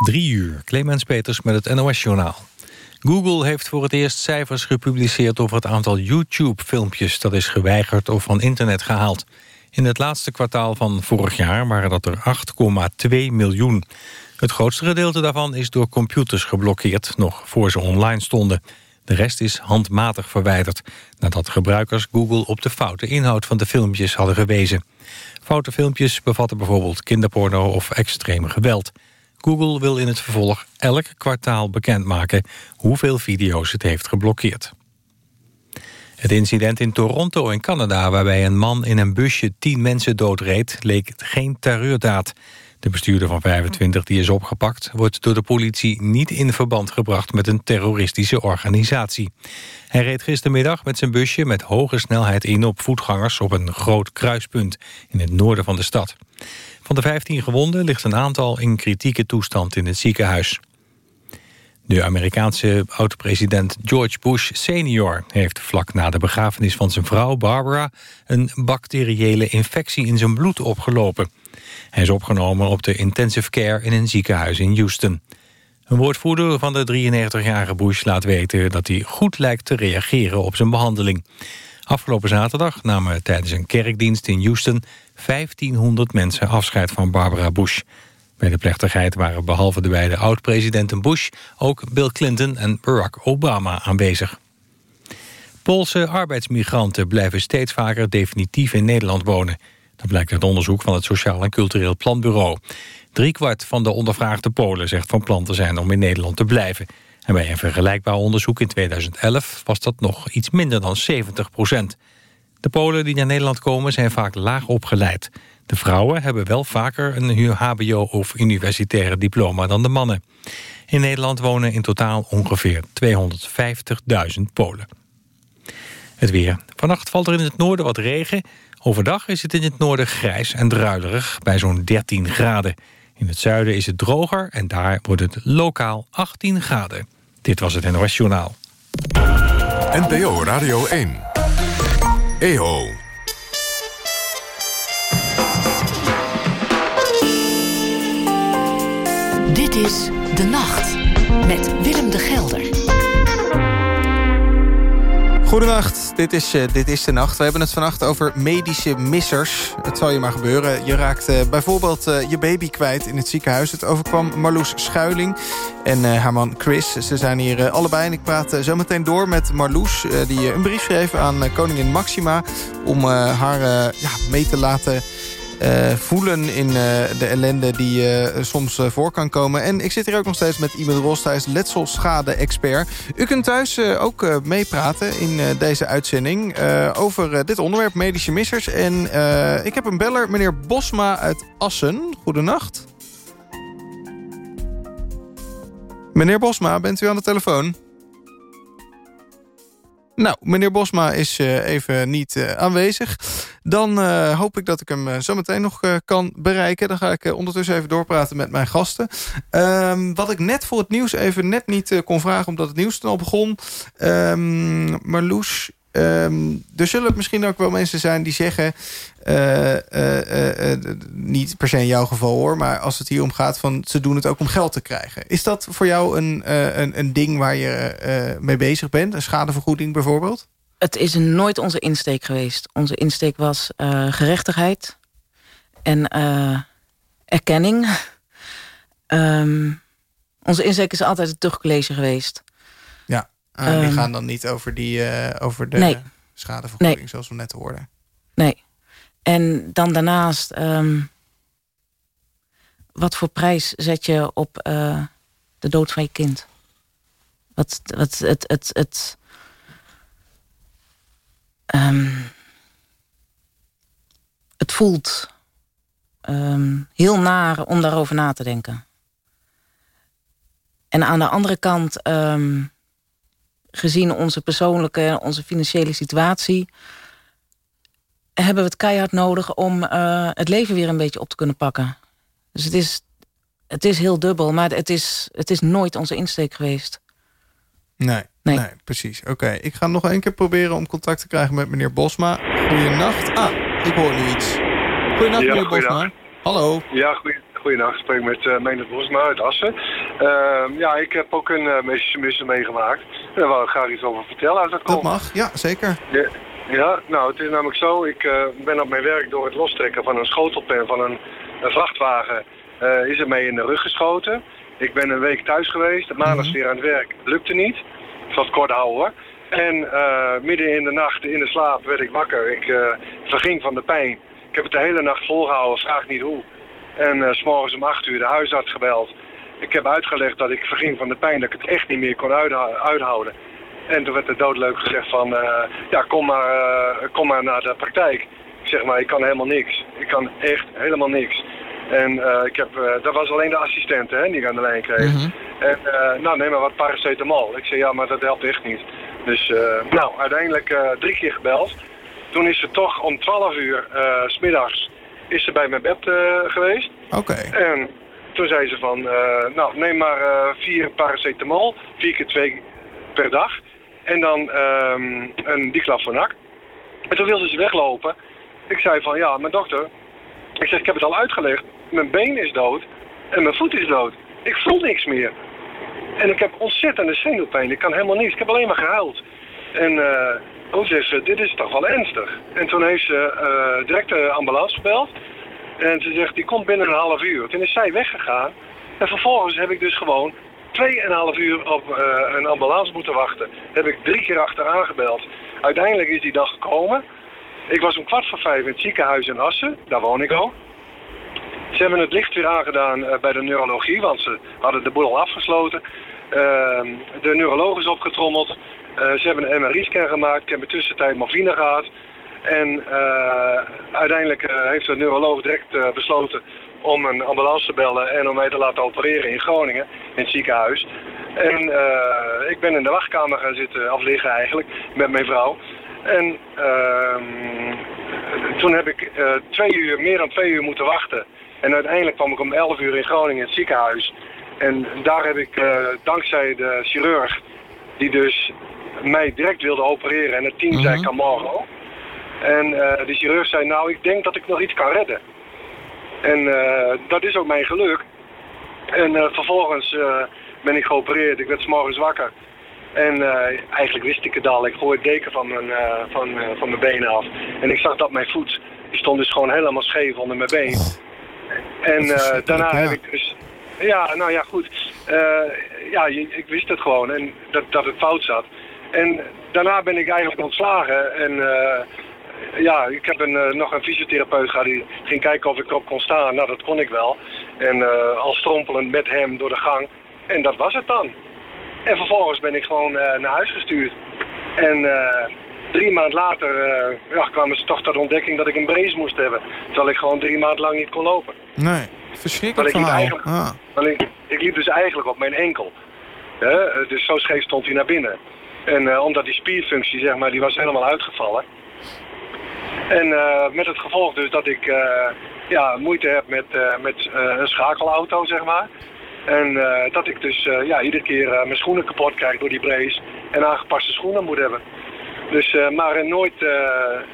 Drie uur, Clemens Peters met het NOS-journaal. Google heeft voor het eerst cijfers gepubliceerd over het aantal YouTube-filmpjes... dat is geweigerd of van internet gehaald. In het laatste kwartaal van vorig jaar waren dat er 8,2 miljoen. Het grootste gedeelte daarvan is door computers geblokkeerd... nog voor ze online stonden. De rest is handmatig verwijderd... nadat gebruikers Google op de foute inhoud van de filmpjes hadden gewezen. Foute filmpjes bevatten bijvoorbeeld kinderporno of extreme geweld... Google wil in het vervolg elk kwartaal bekendmaken hoeveel video's het heeft geblokkeerd. Het incident in Toronto in Canada waarbij een man in een busje tien mensen doodreed leek geen terreurdaad. De bestuurder van 25 die is opgepakt wordt door de politie niet in verband gebracht met een terroristische organisatie. Hij reed gistermiddag met zijn busje met hoge snelheid in op voetgangers op een groot kruispunt in het noorden van de stad. Van de 15 gewonden ligt een aantal in kritieke toestand in het ziekenhuis. De Amerikaanse oud-president George Bush senior heeft vlak na de begrafenis van zijn vrouw Barbara een bacteriële infectie in zijn bloed opgelopen. Hij is opgenomen op de intensive care in een ziekenhuis in Houston. Een woordvoerder van de 93-jarige Bush laat weten dat hij goed lijkt te reageren op zijn behandeling. Afgelopen zaterdag namen tijdens een kerkdienst in Houston 1500 mensen afscheid van Barbara Bush. Bij de plechtigheid waren behalve de beide oud-presidenten Bush... ook Bill Clinton en Barack Obama aanwezig. Poolse arbeidsmigranten blijven steeds vaker definitief in Nederland wonen. Dat blijkt uit onderzoek van het Sociaal en Cultureel Planbureau. Driekwart van de ondervraagde Polen zegt van plan te zijn om in Nederland te blijven. En bij een vergelijkbaar onderzoek in 2011 was dat nog iets minder dan 70 procent. De Polen die naar Nederland komen zijn vaak laag opgeleid. De vrouwen hebben wel vaker een hbo- of universitaire diploma dan de mannen. In Nederland wonen in totaal ongeveer 250.000 Polen. Het weer. Vannacht valt er in het noorden wat regen. Overdag is het in het noorden grijs en druilerig bij zo'n 13 graden. In het zuiden is het droger en daar wordt het lokaal 18 graden. Dit was het NOS Journaal. NPO Radio 1. EO. Dit is De Nacht met Willem de Gelder. Goedenacht, dit is, uh, dit is de nacht. We hebben het vannacht over medische missers. Het zal je maar gebeuren. Je raakt uh, bijvoorbeeld uh, je baby kwijt in het ziekenhuis. Het overkwam Marloes Schuiling en haar man Chris. Ze zijn hier allebei en ik praat zo meteen door met Marloes... die een brief schreef aan koningin Maxima... om haar ja, mee te laten uh, voelen in uh, de ellende die uh, soms voor kan komen. En ik zit hier ook nog steeds met Iman Ros, letselschade-expert. U kunt thuis ook meepraten in deze uitzending over dit onderwerp, medische missers. En ik heb een beller, meneer Bosma uit Assen. Goedenacht. Meneer Bosma, bent u aan de telefoon? Nou, meneer Bosma is uh, even niet uh, aanwezig. Dan uh, hoop ik dat ik hem zo meteen nog kan bereiken. Dan ga ik ondertussen even doorpraten met mijn gasten. Um, wat ik net voor het nieuws even net niet kon vragen... omdat het nieuws dan al begon. Um, Marloes, Um, er zullen misschien ook wel mensen zijn die zeggen... Uh, uh, uh, niet per se in jouw geval hoor... maar als het hier om gaat van ze doen het ook om geld te krijgen. Is dat voor jou een, een, een ding waar je mee bezig bent? Een schadevergoeding bijvoorbeeld? Het is nooit onze insteek geweest. Onze insteek was gerechtigheid en erkenning. um, onze insteek is altijd het tuchtcollege geweest... Uh, die um, gaan dan niet over, die, uh, over de nee. schadevergoeding, nee. zoals we net hoorden. Nee. En dan daarnaast... Um, wat voor prijs zet je op uh, de dood van je kind? Wat, wat het... het, het um, het voelt heel naar om daarover na te denken. En aan de andere kant... Um, gezien onze persoonlijke en onze financiële situatie... hebben we het keihard nodig om uh, het leven weer een beetje op te kunnen pakken. Dus het is, het is heel dubbel, maar het is, het is nooit onze insteek geweest. Nee, nee. nee precies. Oké, ik ga nog één keer proberen om contact te krijgen met meneer Bosma. Goedenacht. Ah, ik hoor nu iets. Goedenacht, ja, meneer Bosma. Hallo. Ja, goeie, goedenacht. Ik spreek met uh, Meendert Bosma uit Assen. Ehm, ja, ik heb ook een uh, medische missie meegemaakt. Daar wil ik graag iets over vertellen als dat komt. Dat mag, ja, zeker. Ja, ja, nou, het is namelijk zo. Ik uh, ben op mijn werk door het lostrekken van een schotelpen van een, een vrachtwagen... is er mee in de rug geschoten. Ik ben een week thuis geweest. Maandag mm weer aan het werk. Lukte niet. Ik zal het kort houden. En midden in de nacht, in de slaap, werd ik wakker. Ik verging van de pijn. Ik heb het de hele nacht volgehouden, vraag niet hoe. En uh, s morgens om 8 uur de huisarts gebeld. Ik heb uitgelegd dat ik verging van de pijn, dat ik het echt niet meer kon uithouden. En toen werd er doodleuk gezegd van, uh, ja, kom maar, uh, kom maar naar de praktijk. Ik zeg maar, ik kan helemaal niks. Ik kan echt helemaal niks. En ik heb, dat was alleen de assistent hè, die ik aan de lijn kreeg. Mm En nou, neem maar wat paracetamol. Ik zeg, ja, maar dat helpt echt niet. Dus nou, uiteindelijk drie keer gebeld. Toen is ze toch om 12 uur s smiddags is ze bij mijn bed uh, geweest. Oké. En toen zei ze van, uh, nou neem maar vier paracetamol, vier keer twee per dag. En dan um, een diclofenac. En toen wilde ze weglopen. Ik zei van, ja, mijn dokter, ik zeg, ik heb het al uitgelegd. Mijn been is dood en mijn voet is dood. Ik voel niks meer. En ik heb ontzettende zenuwpijn. Ik kan helemaal niets. Ik heb alleen maar gehuild. En uh, Oh, zegt ze, dit is toch wel ernstig. En toen heeft ze uh, direct de ambulance gebeld. En ze zegt, die komt binnen een half uur. Toen is zij weggegaan. En vervolgens heb ik dus gewoon 2,5 uur op uh, een ambulance moeten wachten. Heb ik drie keer achteraan gebeld. Uiteindelijk is die dag gekomen. Ik was om kwart voor vijf in het ziekenhuis in Assen. Daar woon ik al. Ze hebben het licht weer aangedaan uh, bij de neurologie, want ze hadden de boel al afgesloten. Ehm, de neuroloog is opgetrommeld. Eh, ze hebben een MRI-scan gemaakt. Ik heb in tussentijd morfine gehad. En uh, uiteindelijk uh, heeft de neuroloog direct besloten om een ambulance te bellen en om mij te laten opereren in Groningen, in het ziekenhuis. En ik ben in de wachtkamer gaan zitten, of liggen eigenlijk, met mijn vrouw. En ehm, toen heb ik twee uur, meer dan twee uur moeten wachten. En uiteindelijk kwam ik om 11 uur in Groningen in het ziekenhuis. En daar heb ik dankzij de chirurg, die dus mij direct wilde opereren en het team zei mhm. kan morgen En uh, de chirurg zei, nou ik denk dat ik nog iets kan redden. En uh, dat is ook mijn geluk. En uh, vervolgens ben ik geopereerd, ik werd s morgens wakker. En eigenlijk wist ik het al, ik gooi het deken van mijn, van, van mijn benen af. En ik zag dat mijn voet, die stond dus gewoon helemaal scheef onder mijn been. En daarna heb ik dus... Ja, nou ja, goed. ja, ik wist het gewoon en dat, dat het fout zat. En daarna ben ik eigenlijk ontslagen. En uh, ja, ik heb een, uh, nog een fysiotherapeut gehad die ging kijken of ik erop kon staan. Nou, dat kon ik wel. En uh, al strompelend met hem door de gang. En dat was het dan. En vervolgens ben ik gewoon naar huis gestuurd. En drie maanden later ja, kwamen ze toch tot de ontdekking dat ik een brace moest hebben. Terwijl ik gewoon drie maanden lang niet kon lopen. Nee, verschrikkelijk verhaal. Ik, ah. ik, ik, liep dus eigenlijk op mijn enkel. dus zo scheef stond hij naar binnen. En uh, omdat die spierfunctie, zeg maar, die was helemaal uitgevallen. En uh, met het gevolg dus dat ik uh, ja, moeite heb met, met een schakelauto, zeg maar. En dat ik dus ja, iedere keer mijn schoenen kapot krijg door die brace en aangepaste schoenen moet hebben. Dus, maar er nooit,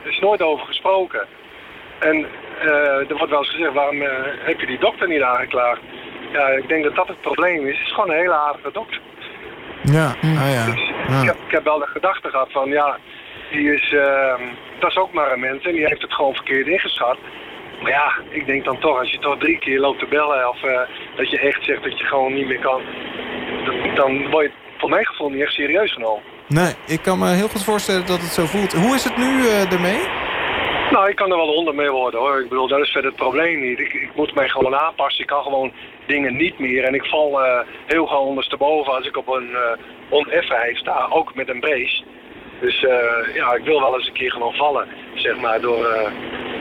is nooit over gesproken. En er wordt wel eens gezegd, waarom heb je die dokter niet aangeklaagd? Ja, ik denk dat dat het probleem is. Het is gewoon een hele aardige dokter. Ja, ah, ja. Ik, heb, ik, heb, wel de gedachte gehad van, ja, die is, uh, dat is ook maar een mens en die heeft het gewoon verkeerd ingeschat. Maar ja, ik denk dan toch, als je toch drie keer loopt te bellen of uh, dat je echt zegt dat je gewoon niet meer kan, dan word je voor mijn gevoel niet echt serieus genomen. Nee, ik kan me heel goed voorstellen dat het zo voelt. Hoe is het nu uh, ermee? Nou, ik kan er wel onder mee worden hoor. Ik bedoel, dat is verder het probleem niet. Ik, ik moet mij gewoon aanpassen. Ik kan gewoon dingen niet meer. En ik val uh, heel gauw ondersteboven als ik op een uh, oneffenheid sta, ook met een brace. Dus uh, ja, ik wil wel eens een keer gewoon vallen, zeg maar, door,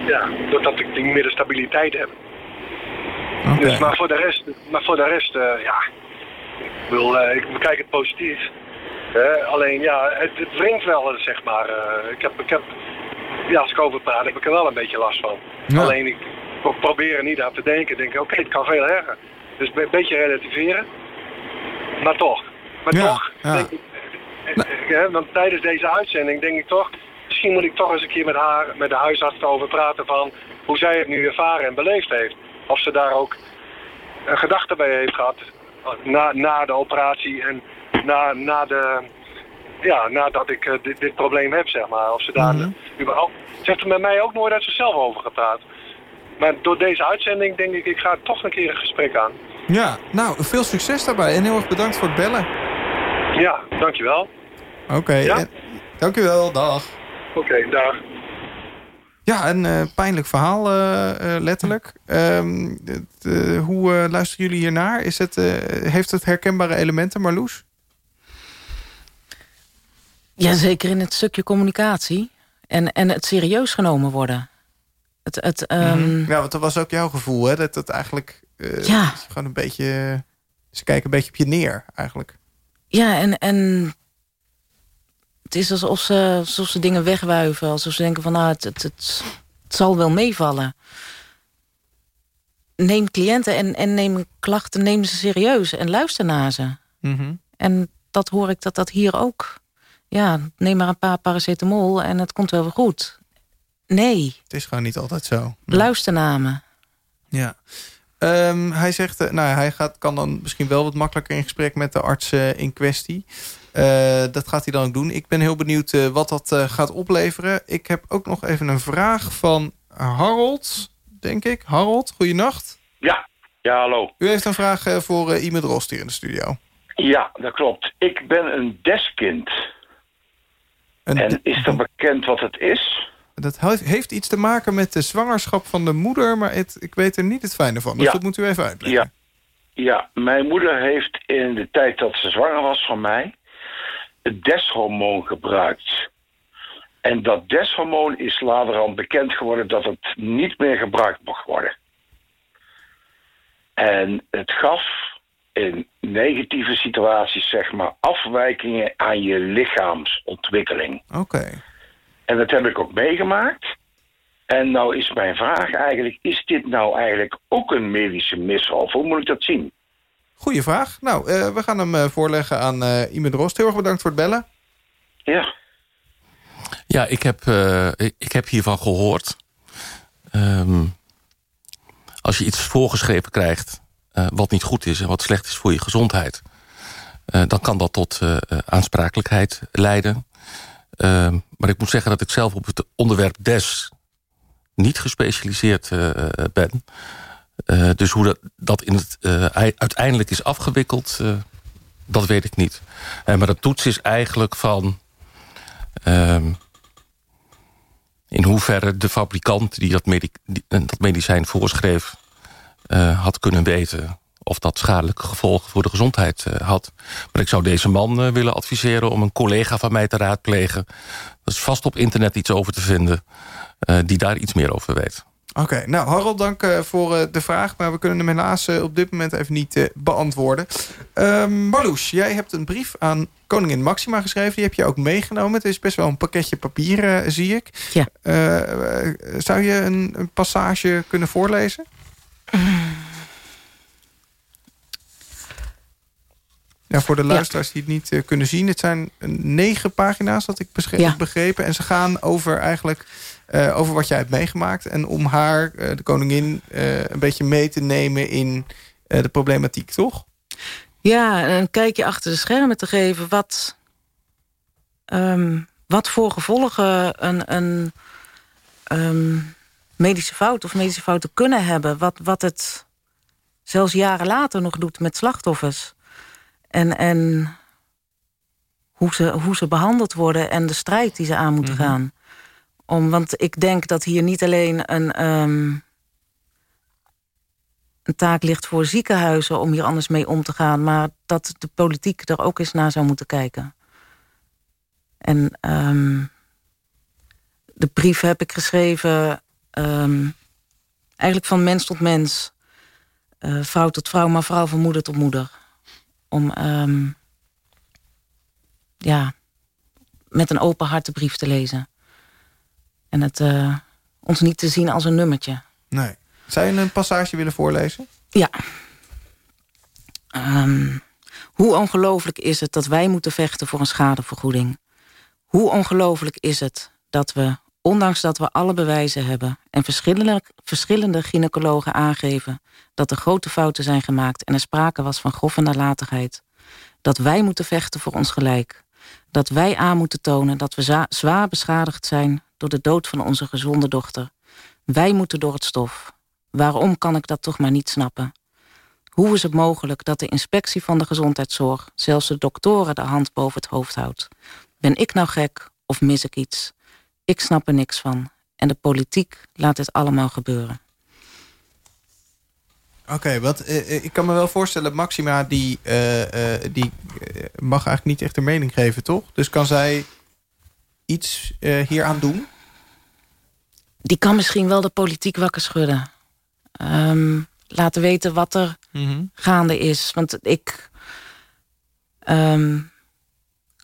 ja, doordat ik niet meer de stabiliteit heb. Okay. Dus, maar voor de rest, maar voor de rest ja, ik, wil, ik bekijk het positief. alleen ja, het, het wringt wel, zeg maar. ik, heb, ik heb, ja, als ik over praat, heb ik er wel een beetje last van. Alleen ik probeer er niet aan te denken. Denk oké, het kan veel erger. Dus een beetje relativeren. Maar toch. Maar toch. Denk ik, hè, want tijdens deze uitzending denk ik toch... Misschien moet ik toch eens een keer met haar, met de huisarts over praten van... hoe zij het nu ervaren en beleefd heeft. Of ze daar ook een gedachte bij heeft gehad na, na de operatie en na, na de, ja, nadat ik eh, dit, dit, probleem heb, zeg maar. Of ze daar mm -hmm. überhaupt... Ze heeft er met mij ook nooit uit zichzelf over gepraat. Maar door deze uitzending denk ik, ik ga toch een keer een gesprek aan. Ja, nou, veel succes daarbij en heel erg bedankt voor het bellen. Ja, dankjewel. Oké, okay, ja? dankjewel, dag. Oké, okay, dag. Ja, een uh, pijnlijk verhaal, uh, uh, letterlijk. Um, hoe luisteren jullie hiernaar? Is het, heeft het herkenbare elementen, Marloes? Ja, zeker in het stukje communicatie. En, en het serieus genomen worden. Het, het, um... Ja, want dat was ook jouw gevoel, hè? Dat het eigenlijk... ja. Gewoon een beetje... Ze kijken een beetje op je neer, eigenlijk. Ja, en... en het is alsof ze, alsof ze dingen wegwuiven. Alsof ze denken van, nou, het, het, het, het zal wel meevallen. Neem cliënten en, en neem klachten, neem ze serieus. En luister naar ze. Mm -hmm. En dat hoor ik dat dat hier ook... Ja, neem maar een paar paracetamol en het komt wel weer goed. Nee. Het is gewoon niet altijd zo. Nee. Luister naar me. Ja. Um, hij zegt, uh, nou, hij gaat, kan dan misschien wel wat makkelijker in gesprek met de arts uh, in kwestie. Uh, dat gaat hij dan ook doen. Ik ben heel benieuwd uh, wat dat uh, gaat opleveren. Ik heb ook nog even een vraag van Harold, denk ik. Harold, goeienacht. Ja, ja hallo. U heeft een vraag voor uh, Ime Drost hier in de studio. Ja, dat klopt. Ik ben een deskind. Een en is er bekend wat het is? Dat heeft iets te maken met de zwangerschap van de moeder... maar het, ik weet er niet het fijne van. Dus ja. dat moet u even uitleggen. Ja. ja, mijn moeder heeft in de tijd dat ze zwanger was van mij het deshormoon gebruikt. En dat deshormoon is laterhand bekend geworden dat het niet meer gebruikt mag worden. En het gaf in negatieve situaties, zeg maar, afwijkingen aan je lichaamsontwikkeling. Oké. Okay. En dat heb ik ook meegemaakt. En nou is mijn vraag eigenlijk, is dit nou eigenlijk ook een medische misval? Hoe moet ik dat zien? Goeie vraag. Nou, uh, we gaan hem uh, voorleggen aan uh, Ime Drost. Heel erg bedankt voor het bellen. Ja. Ja, ik heb, ik, ik, heb hiervan gehoord. Um, als je iets voorgeschreven krijgt wat niet goed is... en wat slecht is voor je gezondheid... dan kan dat tot aansprakelijkheid leiden. Ehm, maar ik moet zeggen dat ik zelf op het onderwerp DES... niet gespecialiseerd ben... Uh, dus hoe dat, dat in het, uiteindelijk is afgewikkeld, dat weet ik niet. maar de toets is eigenlijk van... Ehm, in hoeverre de fabrikant die dat, die, dat medicijn voorschreef... had kunnen weten of dat schadelijke gevolgen voor de gezondheid had. Maar ik zou deze man willen adviseren om een collega van mij te raadplegen. Er is vast op internet iets over te vinden die daar iets meer over weet. Oké, okay, nou Harold, dank uh, voor uh, de vraag. Maar we kunnen hem helaas uh, op dit moment even niet beantwoorden. Ehm, Marloes, jij hebt een brief aan koningin Maxima geschreven. Die heb je ook meegenomen. Het is best wel een pakketje papier, zie ik. Ja. zou je een, een, passage kunnen voorlezen? Ja, voor de luisteraars die het niet kunnen zien. Het zijn negen pagina's, dat ik ja. begrepen. En ze gaan over eigenlijk... Uh, over wat jij hebt meegemaakt. En om haar, uh, de koningin, een beetje mee te nemen in de problematiek, toch? Ja, een kijkje achter de schermen te geven. Wat, um, wat voor gevolgen een, een um, medische fout of medische fouten kunnen hebben. Wat, wat het zelfs jaren later nog doet met slachtoffers. En, en hoe, ze, hoe ze behandeld worden en de strijd die ze aan moeten mm -hmm. gaan. Om, want ik denk dat hier niet alleen een, um, een taak ligt voor ziekenhuizen... om hier anders mee om te gaan... maar dat de politiek er ook eens naar zou moeten kijken. En um, de brief heb ik geschreven... Um, eigenlijk van mens tot mens. Uh, vrouw tot vrouw, maar vrouw van moeder tot moeder. Om ja, met een open hart de brief te lezen. En het uh, ons niet te zien als een nummertje. Nee. Zou je een passage willen voorlezen? Ja. Um, hoe ongelooflijk is het dat wij moeten vechten voor een schadevergoeding? Hoe ongelooflijk is het dat we Ondanks dat we alle bewijzen hebben en verschillende, verschillende gynaecologen aangeven dat er grote fouten zijn gemaakt en er sprake was van grove nalatigheid, dat wij moeten vechten voor ons gelijk, dat wij aan moeten tonen dat we zwaar beschadigd zijn door de dood van onze gezonde dochter. Wij moeten door het stof. Waarom kan ik dat toch maar niet snappen? Hoe is het mogelijk dat de inspectie van de gezondheidszorg zelfs de doktoren de hand boven het hoofd houdt? Ben ik nou gek of mis ik iets? Ik snap er niks van. En de politiek laat dit allemaal gebeuren. Oké, wat eh, eh, ik kan me wel voorstellen, Maxima die, uh, die mag eigenlijk niet echt een mening geven, toch? Dus kan zij iets hier aan doen? Die kan misschien wel de politiek wakker schudden. Ehm, laten weten wat er mhm. gaande is. Want ik ehm,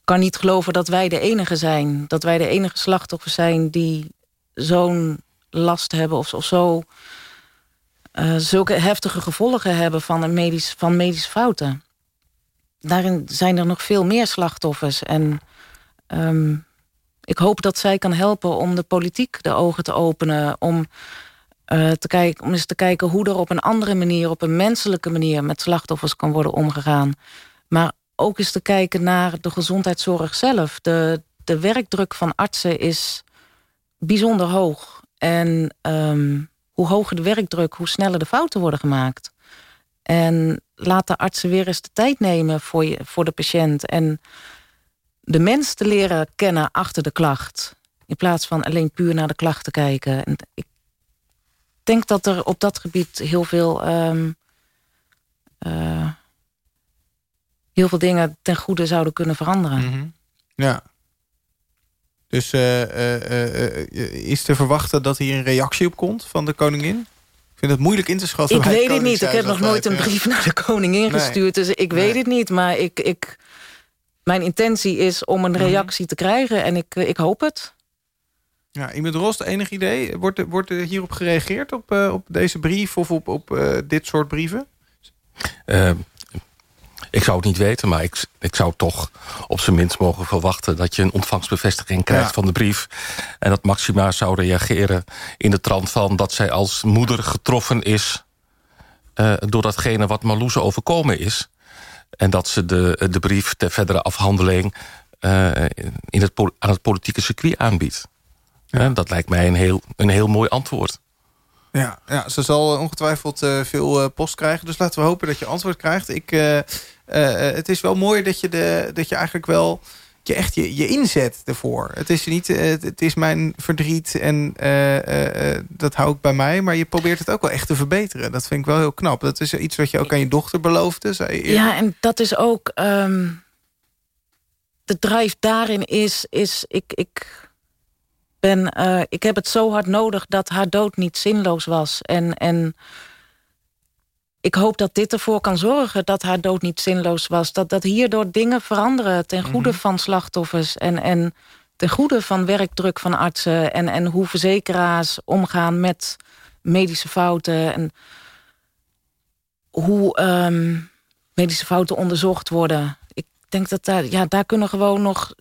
kan niet geloven dat wij de enige zijn. Dat wij de enige slachtoffers zijn die zo'n last hebben of, zo... Uh, zulke heftige gevolgen hebben van, een medisch, van medische fouten. Daarin zijn er nog veel meer slachtoffers. En ehm, ik hoop dat zij kan helpen om de politiek de ogen te openen... om uh, te kijken, om eens te kijken hoe er op een andere manier... op een menselijke manier met slachtoffers kan worden omgegaan. Maar ook eens te kijken naar de gezondheidszorg zelf. De, de werkdruk van artsen is bijzonder hoog. En um, hoe hoger de werkdruk, hoe sneller de fouten worden gemaakt. En laat de artsen weer eens de tijd nemen voor, je, voor de patiënt. En de mens te leren kennen achter de klacht. In plaats van alleen puur naar de klacht te kijken. En ik denk dat er op dat gebied heel veel... Um, uh, heel veel dingen ten goede zouden kunnen veranderen. Mhm. Ja. Dus uh, uh, is te verwachten dat hier een reactie op komt van de koningin? Ik vind het moeilijk in te schatten. Ik weet het niet. Ik heb nog nooit een brief naar de koningin gestuurd. Dus ik weet het niet. Maar ik, ik, mijn intentie is om een mhm. reactie te krijgen. En ik, ik hoop het. Ja, iemand Rost, enig idee? Wordt er, wordt er hierop gereageerd op, uh, op deze brief of op, op uh, dit soort brieven? Uh, ik zou het niet weten, maar ik, ik zou toch op zijn minst mogen verwachten... dat je een ontvangstbevestiging krijgt van de brief. En dat Maxima zou reageren in de trant van... dat zij als moeder getroffen is uh, door datgene wat Marloes overkomen is. En dat ze de, de brief ter verdere afhandeling... Uh, in het, aan het politieke circuit aanbiedt. Ja. dat lijkt mij een heel, een heel mooi antwoord. Ja, ja, ze zal ongetwijfeld uh, veel uh, post krijgen. Dus laten we hopen dat je antwoord krijgt. Ik, uh, het is wel mooi dat je, dat je eigenlijk wel je echt je, je inzet ervoor. Het is, niet, het is mijn verdriet en dat hou ik bij mij. Maar je probeert het ook wel echt te verbeteren. Dat vind ik wel heel knap. Dat is iets wat je ook aan je dochter beloofde. Zei ja, en dat is ook... Um, de drive daarin is... is ik, ik ben, ik heb het zo hard nodig dat haar dood niet zinloos was. En, en ik hoop dat dit ervoor kan zorgen dat haar dood niet zinloos was. Dat, dat hierdoor dingen veranderen ten goede mhm. van slachtoffers. En, en ten goede van werkdruk van artsen. En, en hoe verzekeraars omgaan met medische fouten. En hoe um, medische fouten onderzocht worden. Ik denk dat daar, ja, daar kunnen gewoon nog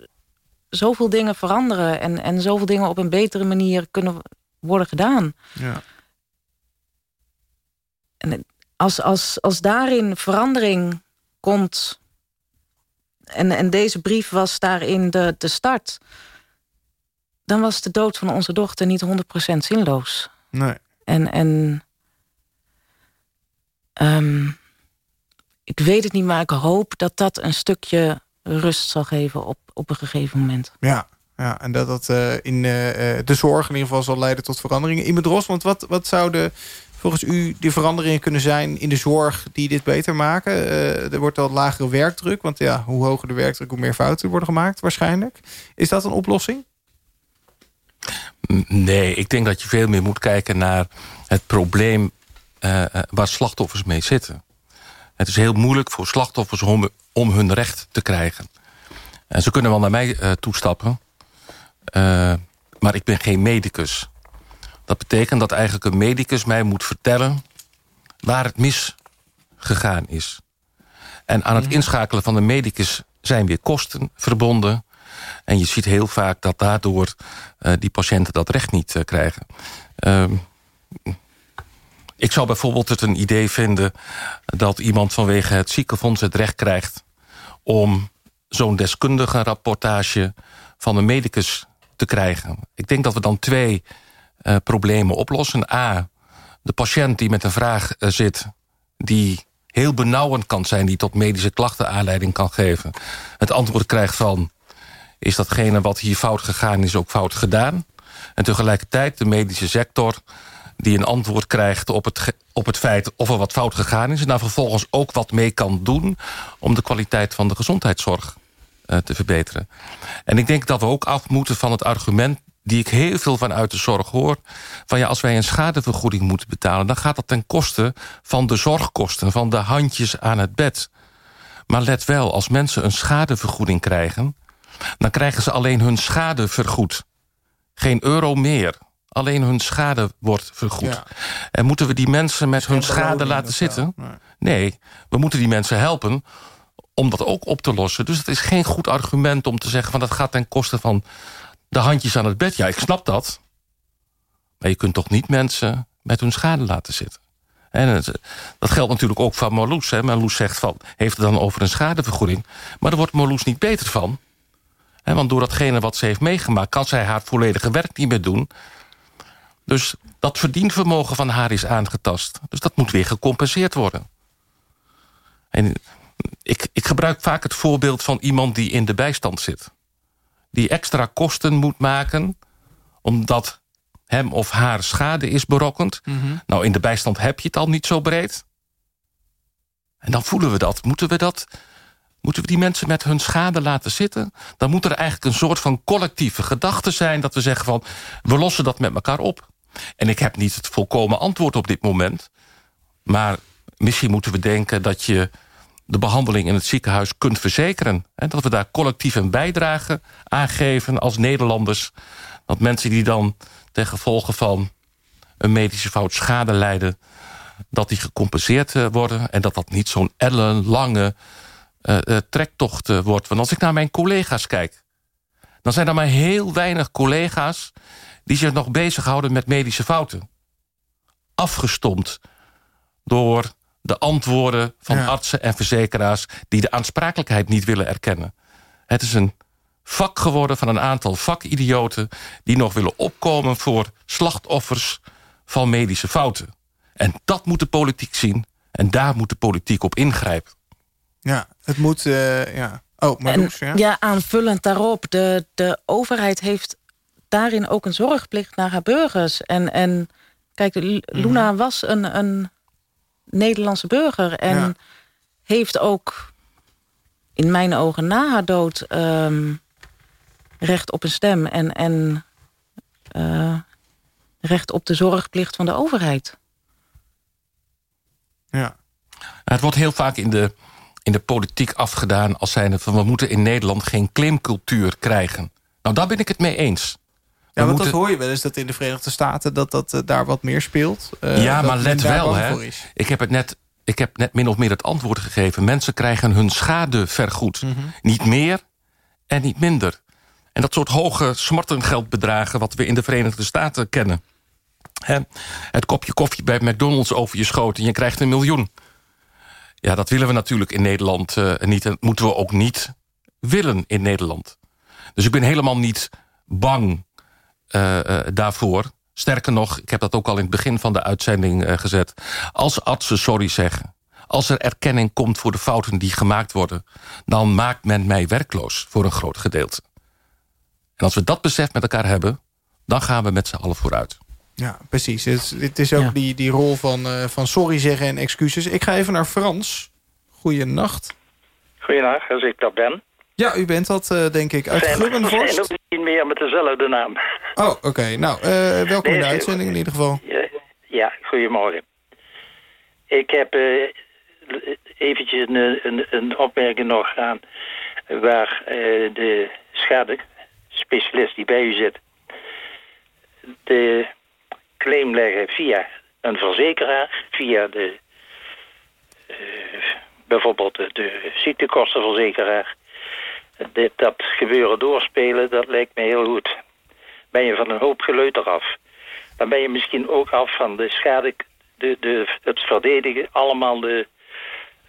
zoveel dingen veranderen... en, en zoveel dingen op een betere manier kunnen worden gedaan. Ja. Als, als, als daarin verandering komt... En, en deze brief was daarin de, de start... dan was de dood van onze dochter niet 100% zinloos. Nee. En, en um, ik weet het niet, maar ik hoop dat dat een stukje rust zal geven op, op een gegeven moment. Ja, ja en dat dat uh, in uh, de zorg in ieder geval zal leiden tot veranderingen. In Ros, want wat, wat zouden volgens u de veranderingen kunnen zijn in de zorg die dit beter maken? Uh, er wordt al lagere werkdruk, want ja, hoe hoger de werkdruk, hoe meer fouten worden gemaakt waarschijnlijk. Is dat een oplossing? Nee, ik denk dat je veel meer moet kijken naar het probleem waar slachtoffers mee zitten. Het is heel moeilijk voor slachtoffers om, om hun recht te krijgen. En ze kunnen wel naar mij toestappen. Maar ik ben geen medicus. Dat betekent dat eigenlijk een medicus mij moet vertellen... waar het misgegaan is. En aan het mhm. inschakelen van de medicus zijn weer kosten verbonden. En je ziet heel vaak dat daardoor die patiënten dat recht niet krijgen. Ehm, ik zou bijvoorbeeld het een idee vinden... dat iemand vanwege het ziekenfonds het recht krijgt... om zo'n deskundige rapportage van een medicus te krijgen. Ik denk dat we dan twee uh, problemen oplossen. A, de patiënt die met een vraag uh, zit... die heel benauwend kan zijn... die tot medische klachten aanleiding kan geven... het antwoord krijgt van... is datgene wat hier fout gegaan is ook fout gedaan? En tegelijkertijd de medische sector die een antwoord krijgt op het, op het feit of er wat fout gegaan is... en daar vervolgens ook wat mee kan doen... om de kwaliteit van de gezondheidszorg uh, te verbeteren. En ik denk dat we ook af moeten van het argument... die ik heel veel vanuit de zorg hoor... van ja, als wij een schadevergoeding moeten betalen... dan gaat dat ten koste van de zorgkosten... van de handjes aan het bed. Maar let wel, als mensen een schadevergoeding krijgen... dan krijgen ze alleen hun schade vergoed. Geen euro meer alleen hun schade wordt vergoed. En moeten we die mensen met hun schade laten zitten? Nee, we moeten die mensen helpen om dat ook op te lossen. Dus het is geen goed argument om te zeggen... van dat gaat ten koste van de handjes aan het bed. Ja, ik snap dat. Maar je kunt toch niet mensen met hun schade laten zitten? En dat geldt natuurlijk ook van Marloes. Hè. Marloes zegt van, heeft het dan over een schadevergoeding. Maar daar wordt Marloes niet beter van. Want door datgene wat ze heeft meegemaakt... kan zij haar volledige werk niet meer doen. Dus dat verdienvermogen van haar is aangetast. Dus dat moet weer gecompenseerd worden. En ik, ik gebruik vaak het voorbeeld van iemand die in de bijstand zit. Die extra kosten moet maken omdat hem of haar schade is berokkend. Mhm. Nou, in de bijstand heb je het al niet zo breed. En dan voelen we dat. Moeten we dat... Moeten we die mensen met hun schade laten zitten? Dan moet er eigenlijk een soort van collectieve gedachte zijn... dat we zeggen van, we lossen dat met elkaar op. En ik heb niet het volkomen antwoord op dit moment. Maar misschien moeten we denken dat je de behandeling in het ziekenhuis kunt verzekeren. En dat we daar collectief een bijdrage aangeven als Nederlanders. Dat mensen die dan ten gevolge van een medische fout schade lijden... dat die gecompenseerd eh, worden. En dat dat niet zo'n ellenlange uh, trektocht wordt. Want als ik naar mijn collega's kijk... dan zijn er maar heel weinig collega's die zich nog bezighouden met medische fouten. Afgestomd door de antwoorden van artsen en verzekeraars... die de aansprakelijkheid niet willen erkennen. Het is een vak geworden van een aantal vakidioten... die nog willen opkomen voor slachtoffers van medische fouten. En dat moet de politiek zien. En daar moet de politiek op ingrijpen. Ja, het moet... Uh, ja. Oh, maar ja. ja, aanvullend daarop. De, de overheid heeft daarin ook een zorgplicht naar haar burgers. En, en kijk, Luna mhm. was een, een Nederlandse burger. En heeft ook in mijn ogen na haar dood ehm, recht op een stem. En, en uh, recht op de zorgplicht van de overheid. Ja. Het wordt heel vaak in de, in de politiek afgedaan als zijnde van... we moeten in Nederland geen claimcultuur krijgen. Nou, daar ben ik het mee eens. Ja, want dat hoor je wel eens dat in de Verenigde Staten... dat dat uh, daar wat meer speelt. Uh, ja, maar let wel, hè. Ik heb het net... Ik heb net min of meer het antwoord gegeven. Mensen krijgen hun schade vergoed. Mm -hmm. Niet meer en niet minder. En dat soort hoge smartengeldbedragen... wat we in de Verenigde Staten kennen. Hè? Het kopje koffie bij McDonald's over je schoot... en je krijgt een miljoen. Ja, dat willen we natuurlijk in Nederland uh, niet. En moeten we ook niet willen in Nederland. Dus ik ben helemaal niet bang daarvoor. Sterker nog, ik heb dat ook al in het begin van de uitzending uh, gezet. Als artsen sorry zeggen, als er erkenning komt voor de fouten die gemaakt worden... dan maakt men mij werkloos voor een groot gedeelte. En als we dat besef met elkaar hebben, dan gaan we met z'n allen vooruit. Ja, precies. Het, het is ook die, die rol van, uh, van sorry zeggen en excuses. Ik ga even naar Frans. Goeienacht. Goeienacht, als ik dat ben. Ja, u bent dat, uh, denk ik, uit Gullenvorst. zijn ook niet meer met dezelfde naam. Oh, oké. Okay. Nou, uh, welkom in de uitzending in ieder geval. Ja, ja goedemorgen. Ik heb uh, eventjes een, een, een, opmerking nog aan... waar de schadespecialist die bij u zit... de claim leggen via een verzekeraar... via de... bijvoorbeeld de, de ziektekostenverzekeraar dat gebeuren doorspelen, dat lijkt me heel goed. Ben je van een hoop geleuter af. Dan ben je misschien ook af van de schade, de, de, het verdedigen, allemaal de,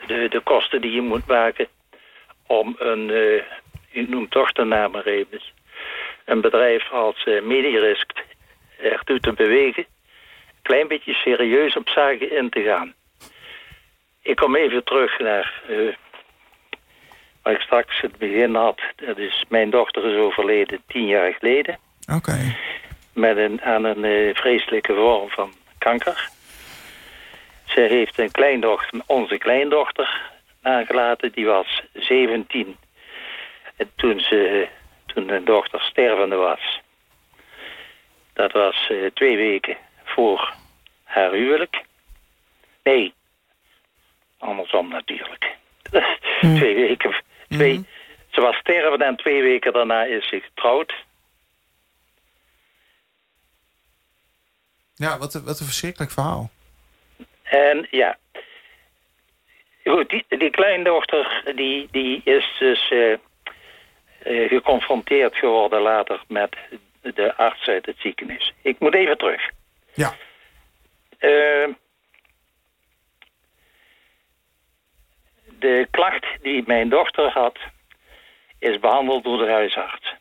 de, de kosten die je moet maken om een, uh, u noemt toch de naam maar een bedrijf als uh, Medirisk ertoe te bewegen, een klein beetje serieus op zaken in te gaan. Ik kom even terug naar uh, waar ik straks het begin had. Dat is, mijn dochter is overleden tien jaar geleden. Oké. Met een, aan een uh, vreselijke vorm van kanker. Ze heeft een kleindochter, onze kleindochter, nagelaten. Die was 17. En toen, ze, toen de dochter stervende was. Dat was uh, twee weken voor haar huwelijk. Nee, andersom natuurlijk. Hmm. twee weken. Twee, hmm. Ze was stervende en twee weken daarna is ze getrouwd. Ja, wat, wat een verschrikkelijk verhaal. En ja. Goed, die, die kleindochter die, die is dus uh, uh, geconfronteerd geworden later met de arts uit het ziekenhuis. Ik moet even terug. Ja. Uh, de klacht die mijn dochter had, is behandeld door de huisarts.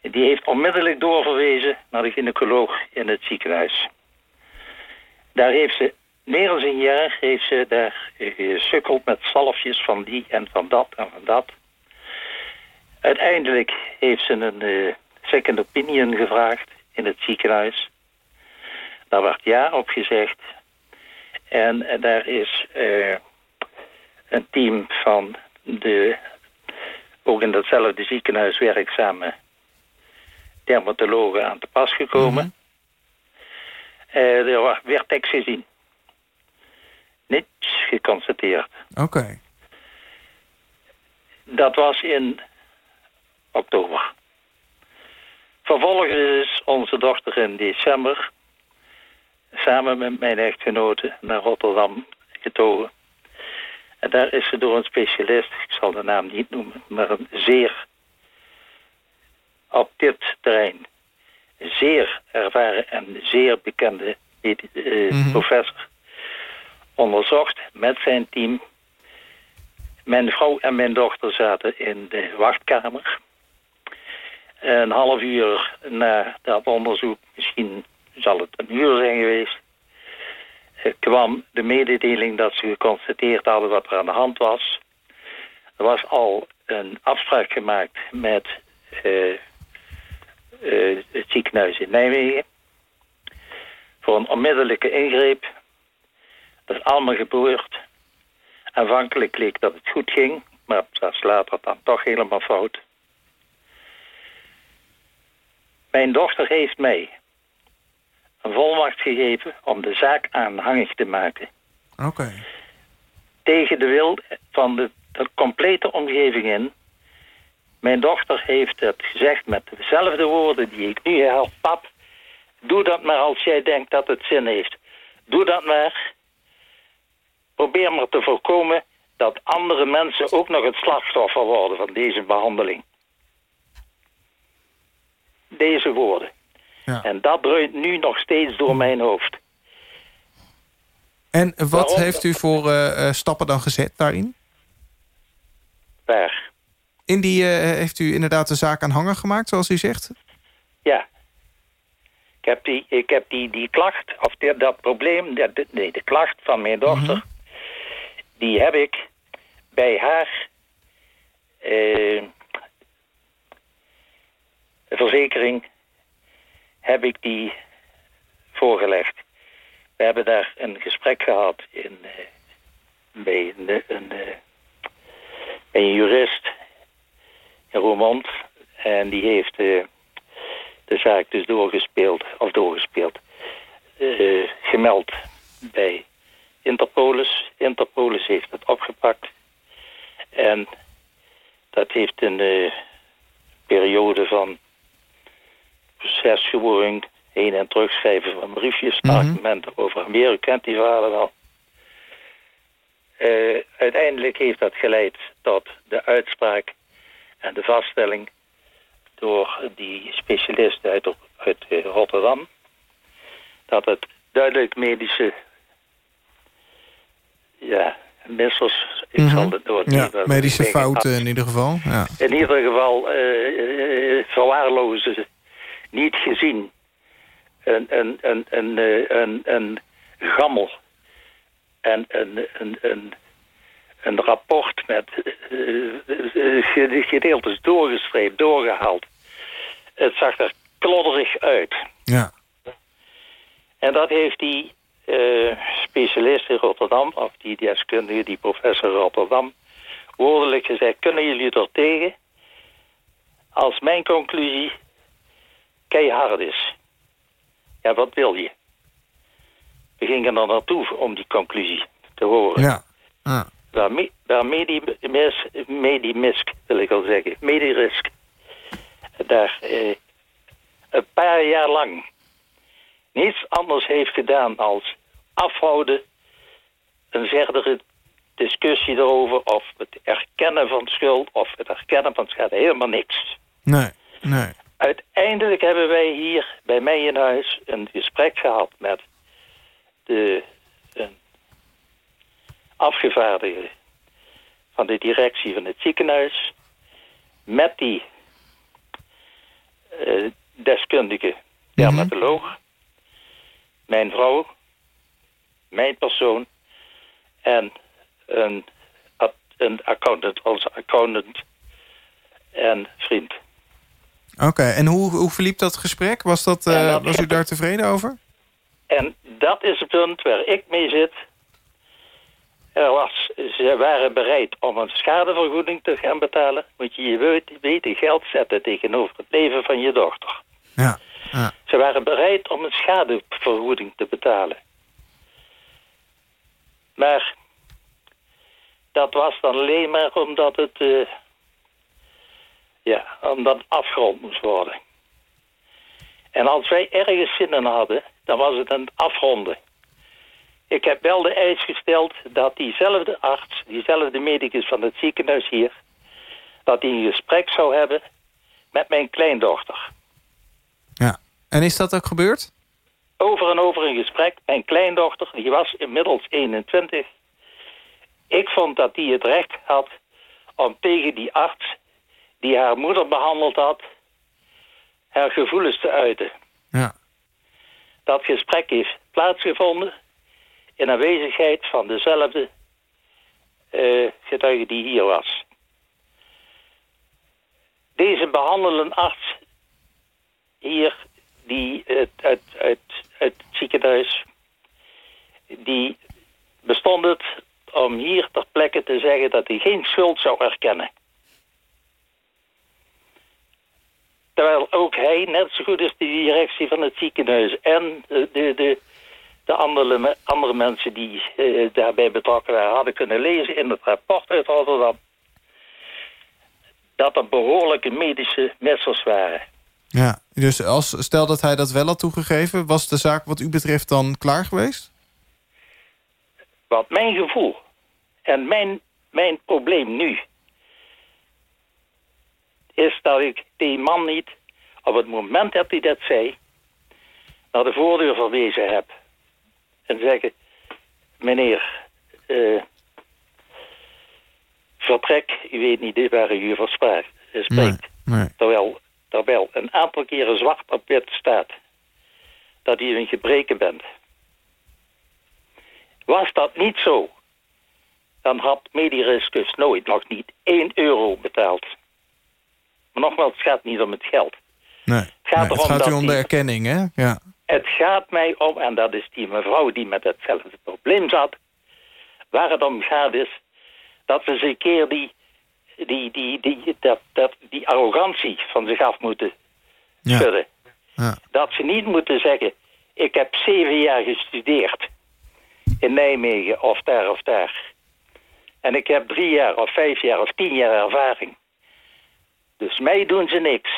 Die heeft onmiddellijk doorverwezen naar de gynaecoloog in het ziekenhuis. Daar heeft ze meer dan een jaar heeft ze daar gesukkeld met zalfjes van die en van dat en van dat. Uiteindelijk heeft ze een uh, second opinion gevraagd in het ziekenhuis. Daar werd ja op gezegd. En, en daar is uh, een team van de ook in datzelfde ziekenhuis werkzame dermatologen aan te pas gekomen. Mm -hmm. uh, er werd niks gezien. Niets geconstateerd. Oké. Dat was in oktober. Vervolgens is onze dochter in december samen met mijn echtgenote naar Rotterdam getogen. En daar is ze door een specialist, ik zal de naam niet noemen, maar een zeer op dit terrein zeer ervaren en zeer bekende uh, professor onderzocht met zijn team. Mijn vrouw en mijn dochter zaten in de wachtkamer. Een half uur na dat onderzoek, misschien zal het een uur zijn geweest, kwam de mededeling dat ze geconstateerd hadden wat er aan de hand was. Er was al een afspraak gemaakt met uh, uh, het ziekenhuis in Nijmegen voor een onmiddellijke ingreep. Dat is allemaal gebeurd. Aanvankelijk leek dat het goed ging, maar dat is later dan toch helemaal fout. Mijn dochter heeft mij een volmacht gegeven om de zaak aanhangig te maken. Oké. Tegen de wil van de, de, complete omgeving in. Mijn dochter heeft het gezegd met dezelfde woorden die ik nu herhaal. Pap, doe dat maar als jij denkt dat het zin heeft. Doe dat maar. Probeer maar te voorkomen dat andere mensen ook nog het slachtoffer worden van deze behandeling. Deze woorden. Ja. En dat dreunt nu nog steeds door mijn hoofd. En wat Waarom? heeft u voor uh, stappen dan gezet daarin? Waar? In die uh, heeft u inderdaad de zaak aanhanger gemaakt, zoals u zegt? Ja. Ik heb die, ik heb die, die klacht, of dat probleem, de, nee, de klacht van mijn dochter... Mm -hmm. die heb ik bij haar... verzekering heb ik die voorgelegd. We hebben daar een gesprek gehad in, bij, een, een, uh, bij een jurist in. En die heeft de zaak dus doorgespeeld, of doorgespeeld, gemeld bij Interpolis. Interpolis heeft het opgepakt. En dat heeft een periode van procesvoering, heen en terugschrijven van briefjes, mm -hmm. argumenten over Amerika, kent die verhalen wel. Uh, uiteindelijk heeft dat geleid tot de uitspraak En de vaststelling door die specialist uit, uit eh, Rotterdam... dat het duidelijk medische ja, missers... Ik Mhm. zal het woord Ja, medische fouten in ieder geval. Ja. in ieder geval eh, verwaarlozen, niet gezien. Een, een, een, een, eh, een, een gammel en een, een, een, een rapport met gede- gedeeltes doorgestreept, doorgehaald. Het zag er klodderig uit. Ja. En dat heeft die specialist in Rotterdam, of die deskundige, die professor Rotterdam, woordelijk gezegd, kunnen jullie er tegen als mijn conclusie keihard is? Ja, wat wil je? We gingen er naartoe om die conclusie te horen. Ja. Ja. Waar, me, waar medimis, medimisk, wil ik al zeggen, medirisk, daar eh, een paar jaar lang niets anders heeft gedaan als afhouden, een verdere discussie erover, of het erkennen van schuld, of het erkennen van schade, helemaal niks. Nee. Nee. Uiteindelijk hebben wij hier bij mij in huis een gesprek gehad met de afgevaardigde van de directie van het ziekenhuis, met die eh, deskundige dermatoloog, mijn vrouw, mijn persoon en een, een accountant als accountant en vriend. Oké, en hoe, hoe verliep dat gesprek? Was, dat, eh, dat- was u daar tevreden over? En dat is het punt waar ik mee zit. Er was, ze waren bereid om een schadevergoeding te gaan betalen. Moet je je weten geld zetten tegenover het leven van je dochter. Ja. ja. Ze waren bereid om een schadevergoeding te betalen. Maar dat was dan alleen maar omdat het, eh, ja, omdat het afgerond moest worden. En als wij ergens zin in hadden, dan was het een afronden. Ik heb wel de eis gesteld dat diezelfde arts, diezelfde medicus van het ziekenhuis hier, dat hij een gesprek zou hebben met mijn kleindochter. ja. En is dat ook gebeurd? over en over in gesprek. Mijn kleindochter, die was inmiddels 21. Ik vond dat die het recht had om tegen die arts die haar moeder behandeld had, haar gevoelens te uiten. Ja. Dat gesprek heeft plaatsgevonden in aanwezigheid van dezelfde eh, getuige die hier was. Deze behandelende arts hier, die uit, uit, uit, uit het ziekenhuis, die bestond het om hier ter plekke te zeggen dat hij geen schuld zou erkennen. Terwijl ook hij, net zo goed als de directie van het ziekenhuis en de, de, de, de andere, andere mensen die eh, daarbij betrokken waren, hadden kunnen lezen in het rapport uit Rotterdam dat er behoorlijke medische missers waren. ja. Dus als, stel dat hij dat wel had toegegeven... was de zaak wat u betreft dan klaar geweest? Wat mijn gevoel en mijn, mijn probleem nu is dat ik die man niet op het moment dat hij dat zei naar de voordeur verwezen heb en zeggen meneer eh, vertrek, u weet niet waar u over spraak, eh, spreekt. Nee. Terwijl, terwijl een aantal keren zwart op wit staat dat u een gebreken bent. Was dat niet zo, dan had Mediriscus nooit nog niet 1 euro betaald. Maar nogmaals, het gaat niet om het geld. Nee. Het gaat Nee, het gaat u om de erkenning, hè? Ja. Het gaat mij om, en dat is die mevrouw die met hetzelfde probleem zat, waar het om gaat is dat we eens een keer die, die, die, die, dat, dat, die arrogantie van zich af moeten Ja. schudden. Ja. Dat ze niet moeten zeggen, ik heb zeven jaar gestudeerd in Nijmegen of daar of daar. En ik heb drie jaar of vijf jaar of tien jaar ervaring. Dus mij doen ze niks.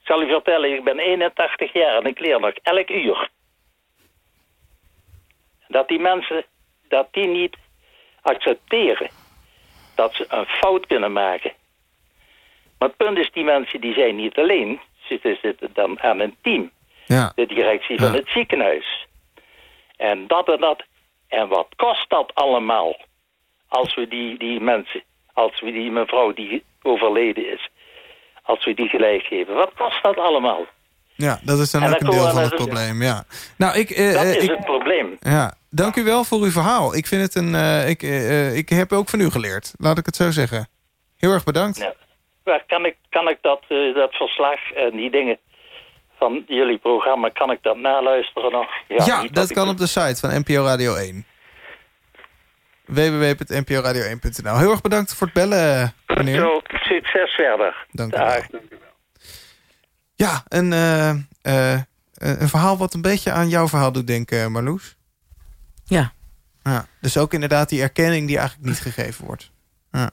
Ik zal u vertellen, ik ben 81 jaar en ik leer nog elk uur. Dat die mensen, dat die niet accepteren dat ze een fout kunnen maken. Maar het punt is, die mensen die zijn niet alleen. Ze zitten dan aan een team. Ja. De directie van Ja. het ziekenhuis. En dat en dat. En wat kost dat allemaal? Als we die, die mensen, als we die mevrouw die overleden is, als we die gelijk geven. Wat kost dat allemaal? Ja, dat is dan ook een deel van het probleem, ja. Nou, ik... eh, Dat eh, is ik het probleem. ja, dank u wel voor uw verhaal. Ik vind het een... eh, ik, ik heb ook van u geleerd, laat ik het zo zeggen. Heel erg bedankt. Ja. Waar kan ik, kan ik dat, dat verslag en die dingen van jullie programma, kan ik dat naluisteren nog? Ja, niet dat kan op de site van NPO Radio 1. www.nporadio1.nl Heel erg bedankt voor het bellen, meneer. Zo, succes verder. Dank u Dag. Ja, een, eh, eh, een verhaal wat een beetje aan jouw verhaal doet denken, Marloes. Ja. Ja, dus ook inderdaad die erkenning die eigenlijk niet gegeven wordt. Ja.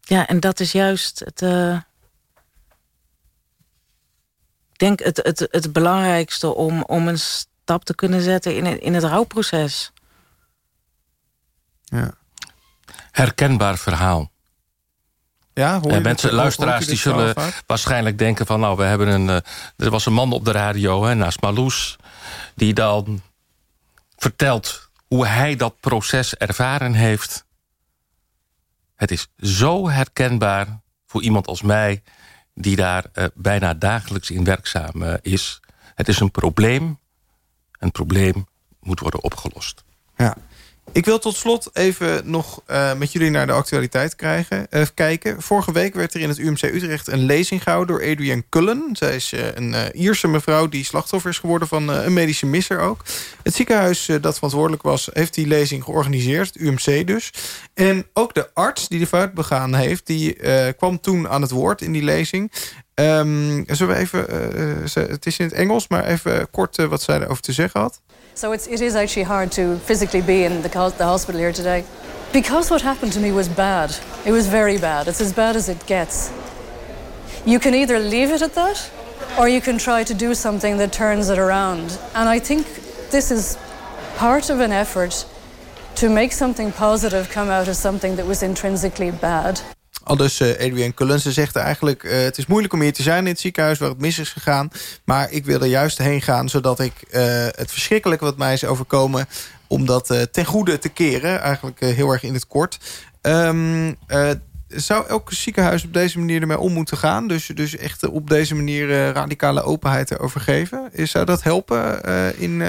Ja, en dat is juist het... eh, ik denk het, het, het belangrijkste om, om een stap te kunnen zetten in het, in het rouwproces. Ja. Herkenbaar verhaal. Ja, hoor je En dit- mensen, luisteraars, die zullen waarschijnlijk denken van... nou, we hebben een... eh, er was een man op de radio, hè, naast Marloes... die dan vertelt hoe hij dat proces ervaren heeft. Het is zo herkenbaar voor iemand als mij... die daar eh, bijna dagelijks in werkzaam eh, is. Het is een probleem. Een probleem moet worden opgelost. Ja. Ik wil tot slot even nog eh, met jullie naar de actualiteit krijgen, eh, kijken. Vorige week werd er in het UMC Utrecht een lezing gehouden door Adrienne Cullen. Zij is eh, een Ierse mevrouw die slachtoffer is geworden van een medische misser ook. Het ziekenhuis dat verantwoordelijk was, heeft die lezing georganiseerd. Het UMC dus. En ook de arts die de fout begaan heeft, die kwam toen aan het woord in die lezing. Ehm, zullen we even, het is in het Engels, maar even kort wat zij erover te zeggen had. So it's, it is actually hard to physically be in the, the hospital here today. Because what happened to me was bad. It was very bad. It's as bad as it gets. You can either leave it at that, or you can try to do something that turns it around. And I think this is part of an effort to make something positive come out of something that was intrinsically bad. Al dus eh, Adrienne Cullen, ze zegt eigenlijk... eh, het is moeilijk om hier te zijn in het ziekenhuis waar het mis is gegaan. Maar ik wil er juist heen gaan zodat ik eh, het verschrikkelijke wat mij is overkomen... om dat ten goede te keren. Eigenlijk heel erg in het kort. Ehm, eh, zou elk ziekenhuis op deze manier ermee om moeten gaan? Dus, dus echt op deze manier radicale openheid erover geven? Zou dat helpen in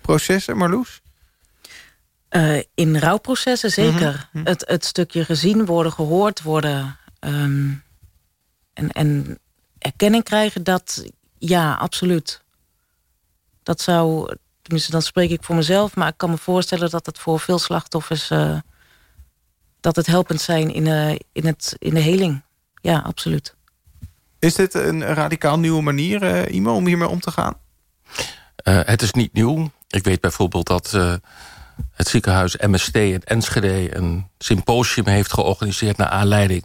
processen, Marloes? Eh, in rouwprocessen zeker. Mhm, Het, het stukje gezien worden, gehoord worden... ehm, en, en erkenning krijgen, dat ja, absoluut. Dat zou, tenminste dan spreek ik voor mezelf... maar ik kan me voorstellen dat het voor veel slachtoffers... eh, dat het helpend zijn in, eh, in, het, in de heling. Ja, absoluut. Is dit een radicaal nieuwe manier, Imo, om hiermee om te gaan? Eh, het is niet nieuw. Ik weet bijvoorbeeld dat eh, het ziekenhuis MST in Enschede... een symposium heeft georganiseerd naar aanleiding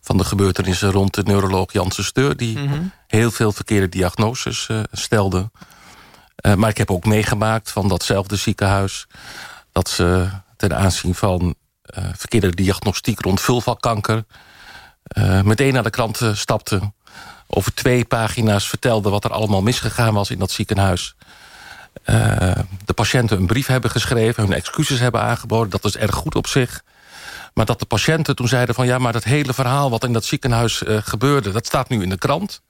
van de gebeurtenissen rond de neuroloog Janssen Steur... die heel veel verkeerde diagnoses eh, stelde. Eh, maar ik heb ook meegemaakt van datzelfde ziekenhuis... dat ze ten aanzien van eh, verkeerde diagnostiek rond vulvakanker... meteen naar de krant eh, stapte... over twee pagina's vertelde wat er allemaal misgegaan was in dat ziekenhuis... Eh, de patiënten een brief hebben geschreven... hun excuses hebben aangeboden, dat is erg goed op zich... Maar dat de patiënten toen zeiden van... ja, maar dat hele verhaal wat in dat ziekenhuis eh, gebeurde... dat staat nu in de krant.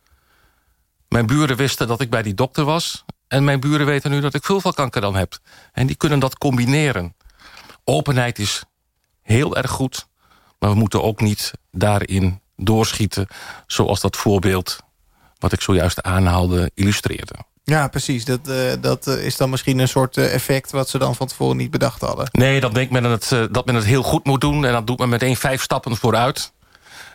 Mijn buren wisten dat ik bij die dokter was... en mijn buren weten nu dat ik vulvakanker dan heb. En die kunnen dat combineren. Openheid is heel erg goed... maar we moeten ook niet daarin doorschieten... zoals dat voorbeeld wat ik zojuist aanhaalde illustreerde. Ja, precies. Dat, eh, dat eh, is dan misschien een soort eh, effect... wat ze dan van tevoren niet bedacht hadden. Nee, dan denkt men het, eh, dat men het heel goed moet doen... en dan doet men meteen vijf stappen vooruit...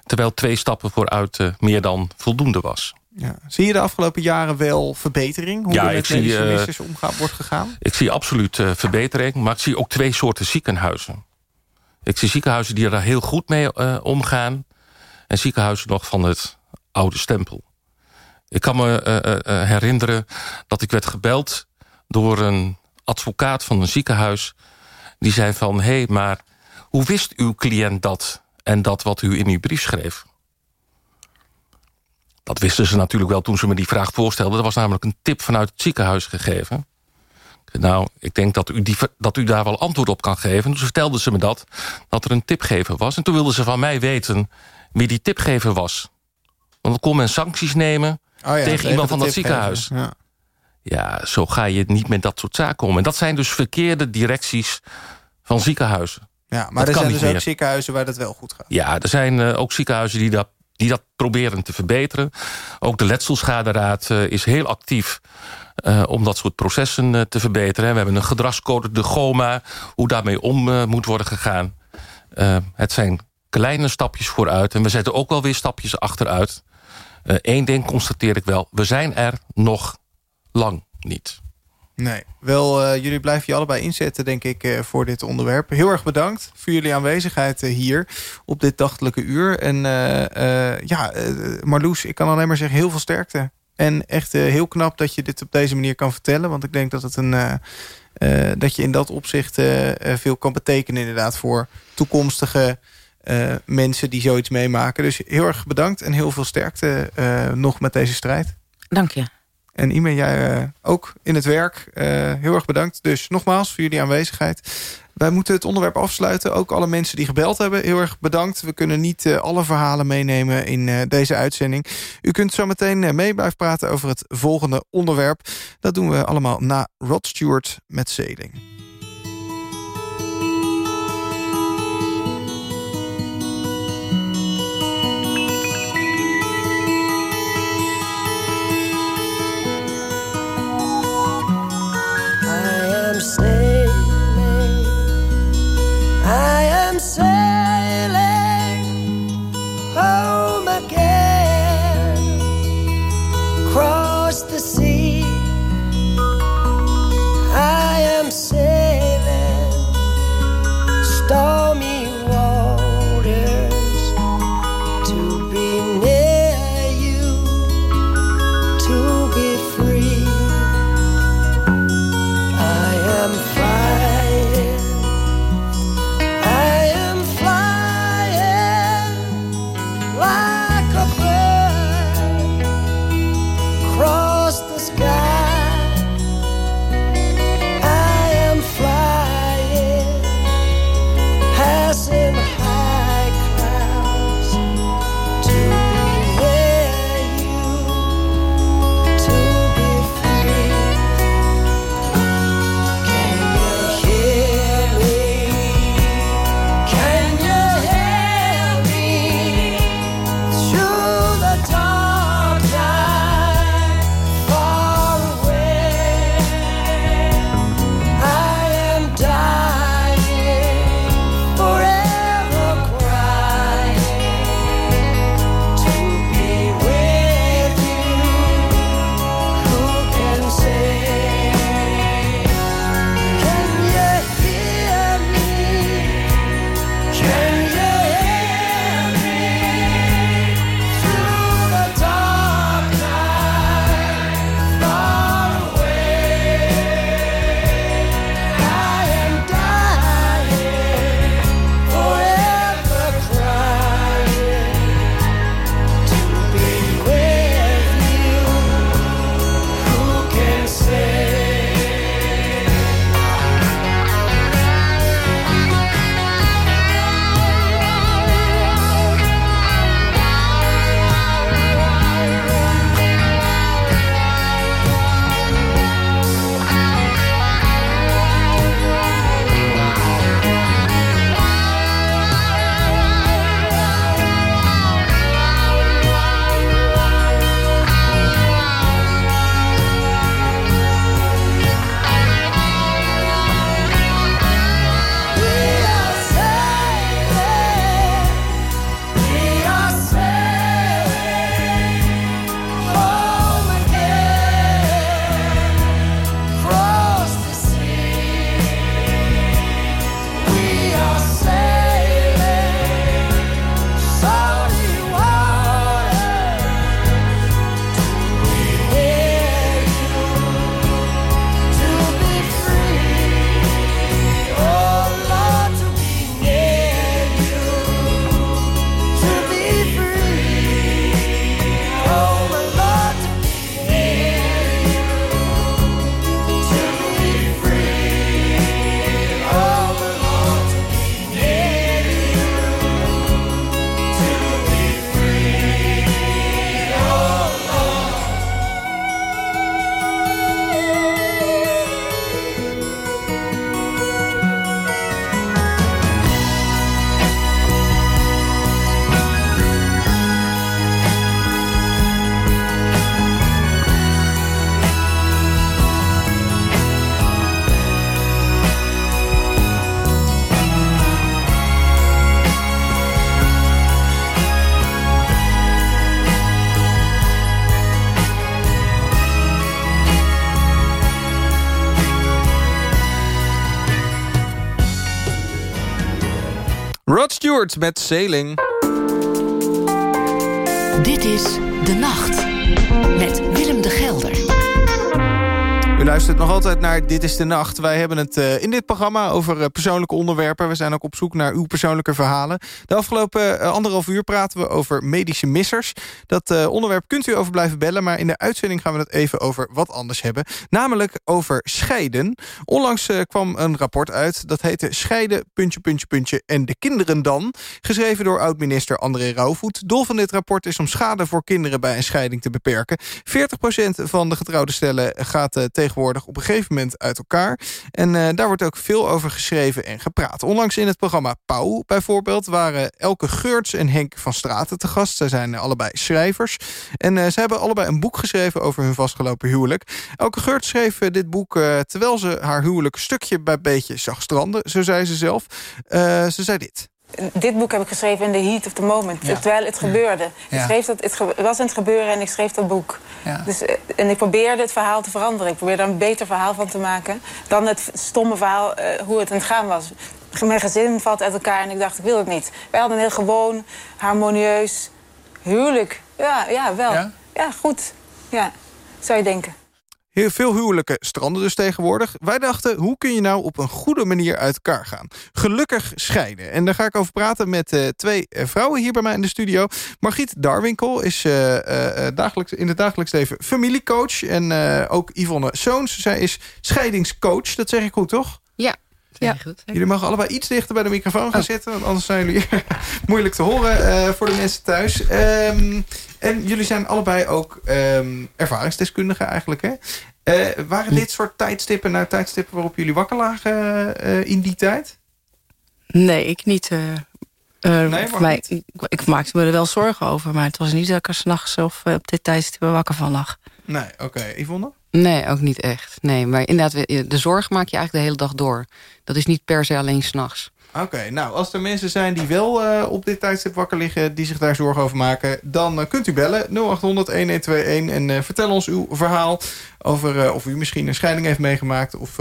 terwijl twee stappen vooruit meer dan voldoende was. Ja. Zie je de afgelopen jaren wel verbetering? Hoe Ja, er met zie, eh, missers omgaan, wordt gegaan? Ik zie absoluut verbetering, maar ik zie ook twee soorten ziekenhuizen. Ik zie ziekenhuizen die er daar heel goed mee omgaan... en ziekenhuizen nog van het oude stempel. Ik kan me eh, eh, eh, herinneren dat ik werd gebeld door een advocaat van een ziekenhuis... die zei van, hé, hey, maar hoe wist uw cliënt dat en dat wat u in uw brief schreef? dat wisten ze natuurlijk wel toen ze me die vraag voorstelden. Er was namelijk een tip vanuit het ziekenhuis gegeven. Nou, ik denk dat u, die, dat u daar wel antwoord op kan geven. Toen vertelden ze me dat, dat er een tipgever was. En toen wilden ze van mij weten wie die tipgever was. Want dan kon men sancties nemen Oh ja, tegen iemand van dat ziekenhuis. Ja. Ja, zo ga je niet met dat soort zaken om. En dat zijn dus verkeerde directies van ziekenhuizen. Ja, maar Dat er zijn dus ook ziekenhuizen waar dat wel goed gaat. Ja, er zijn eh, ook ziekenhuizen die dat, die dat proberen te verbeteren. Ook de Letselschaderaad eh, is heel actief eh, om dat soort processen te verbeteren. We hebben een gedragscode, de GOMA, hoe daarmee om moet worden gegaan. Het zijn kleine stapjes vooruit en we zetten ook wel weer stapjes achteruit. Eén ding constateer ik wel, we zijn er nog lang niet. Nee, wel, eh, jullie blijven je allebei inzetten, denk ik, eh, voor dit onderwerp. Heel erg bedankt voor jullie aanwezigheid eh, hier op dit dachtelijke uur. En eh, eh, ja, eh, Marloes, ik kan alleen maar zeggen, heel veel sterkte. En echt eh, heel knap dat je dit op deze manier kan vertellen. Want ik denk dat, het een, eh, eh, dat je in dat opzicht eh, eh, veel kan betekenen inderdaad... voor toekomstige eh, mensen die zoiets meemaken. Dus heel erg bedankt en heel veel sterkte eh, nog met deze strijd. Dank je. En Ime, jij eh, ook in het werk. Eh, heel erg bedankt. Dus nogmaals voor jullie aanwezigheid. Wij moeten het onderwerp afsluiten. Ook alle mensen die gebeld hebben, heel erg bedankt. We kunnen niet eh, alle verhalen meenemen in eh, deze uitzending. U kunt zo meteen eh, mee blijven praten over het volgende onderwerp. Dat doen we allemaal na Rod Stewart met Zeling. say I Stewart met Sailing. Dit is De Nacht luistert nog altijd naar Dit is de Nacht. Wij hebben het uh, in dit programma over uh, persoonlijke onderwerpen. We zijn ook op zoek naar uw persoonlijke verhalen. De afgelopen uh, anderhalf uur praten we over medische missers. Dat onderwerp kunt u over blijven bellen... maar in de uitzending gaan we het even over wat anders hebben. Namelijk over scheiden. Onlangs kwam een rapport uit. Dat heette Scheiden, puntje, puntje, puntje en de kinderen dan. Geschreven door oud-minister André Rauwvoet. Doel van dit rapport is om schade voor kinderen bij een scheiding te beperken. 40% van de getrouwde stellen gaat tegen op een gegeven moment uit elkaar. En uh, daar wordt ook veel over geschreven en gepraat. Onlangs in het programma Pauw bijvoorbeeld... waren Elke Geurts en Henk van Straten te gast. Zij zijn allebei schrijvers. En uh, ze hebben allebei een boek geschreven over hun vastgelopen huwelijk. Elke Geurts schreef uh, dit boek terwijl ze haar huwelijk stukje bij beetje zag stranden. Zo zei ze zelf. ze zei dit. Dit boek heb ik geschreven in the heat of the moment. Ja. Terwijl het gebeurde. Ja. Ik schreef dat, het ge was aan het gebeuren en ik schreef dat boek. Ja. Dus, en ik probeerde het verhaal te veranderen. Ik probeerde er een beter verhaal van te maken... dan het stomme verhaal uh, hoe het aan het gaan was. Mijn gezin valt uit elkaar en ik dacht, ik wil het niet. Wij hadden een heel gewoon, harmonieus huwelijk. Ja, ja wel. Ja, goed. Ja, zou je denken. Heel veel huwelijken stranden dus tegenwoordig. Wij dachten, hoe kun je nou op een goede manier uit elkaar gaan? Gelukkig scheiden. En daar ga ik over praten met uh, twee uh, vrouwen hier bij mij in de studio. Margriet Darwinkel is uh, dagelijks, in het dagelijks leven familiecoach. En ook Yvonne Soons. Zij is scheidingscoach. Dat zeg ik goed, toch? Ja. Ja. Goed. Jullie mogen allebei iets dichter bij de microfoon gaan oh. zitten. Want anders zijn jullie moeilijk te horen voor de mensen thuis. Um, en jullie zijn allebei ook um, ervaringsdeskundigen eigenlijk. Hè? Uh, waren dit soort tijdstippen nou tijdstippen waarop jullie wakker lagen uh, in die tijd? Nee, ik niet. Uh, nee, mij, ik, ik, maakte me er wel zorgen over. Maar het was niet dat ik er s'nachts of op dit tijdstip wakker van lag. Nee, oké. Okay. Yvonne? Nee, ook niet echt. Nee, maar inderdaad, de zorg maak je eigenlijk de hele dag door. Dat is niet per se alleen s'nachts. Oké, nou, als er mensen zijn die wel uh, op dit tijdstip wakker liggen... die zich daar zorgen over maken, dan uh, kunt u bellen 0800-1121... en uh, vertel ons uw verhaal over of u misschien een scheiding heeft meegemaakt... of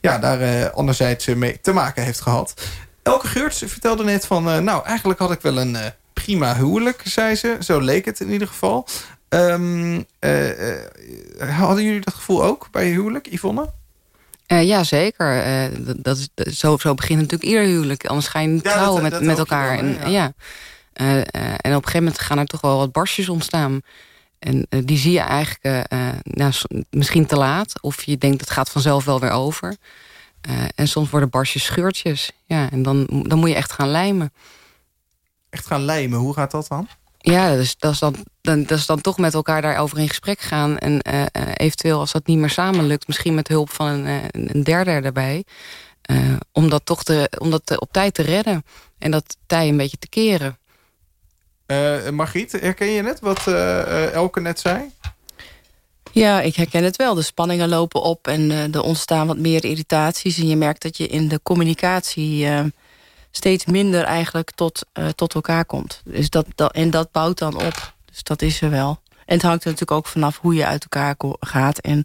ja, daar anderzijds mee te maken heeft gehad. Elke Geurts vertelde net van... nou, eigenlijk had ik wel een prima huwelijk, zei ze. Zo leek het in ieder geval. Um, hadden jullie dat gevoel ook bij je huwelijk, Yvonne? Uh, ja, zeker. Uh, dat, is, zo, zo begint natuurlijk ieder huwelijk. Anders ga je niet ja, trouwen met, met elkaar. en, ja. Uh, en op een gegeven moment gaan er toch wel wat barstjes ontstaan. En die zie je eigenlijk nou, misschien te laat. Of je denkt het gaat vanzelf wel weer over. en soms worden barstjes scheurtjes. Ja, en dan, dan moet je echt gaan lijmen. Echt gaan lijmen, hoe gaat dat dan? Ja, dus dat, is dan, dan, dat is dan toch met elkaar daarover in gesprek gaan. En uh, eventueel als dat niet meer samen lukt... misschien met hulp van een, uh, een derde erbij... Uh, om dat toch te, om dat op tijd te redden. En dat tij een beetje te keren. Margriet, herken je net wat Elke net zei? Ja, ik herken het wel. De spanningen lopen op en er ontstaan wat meer irritaties. En je merkt dat je in de communicatie steeds minder eigenlijk tot, uh, tot elkaar komt. Dus dat, dat, en dat bouwt dan op. Dus dat is er wel. En het hangt er natuurlijk ook vanaf hoe je uit elkaar gaat... en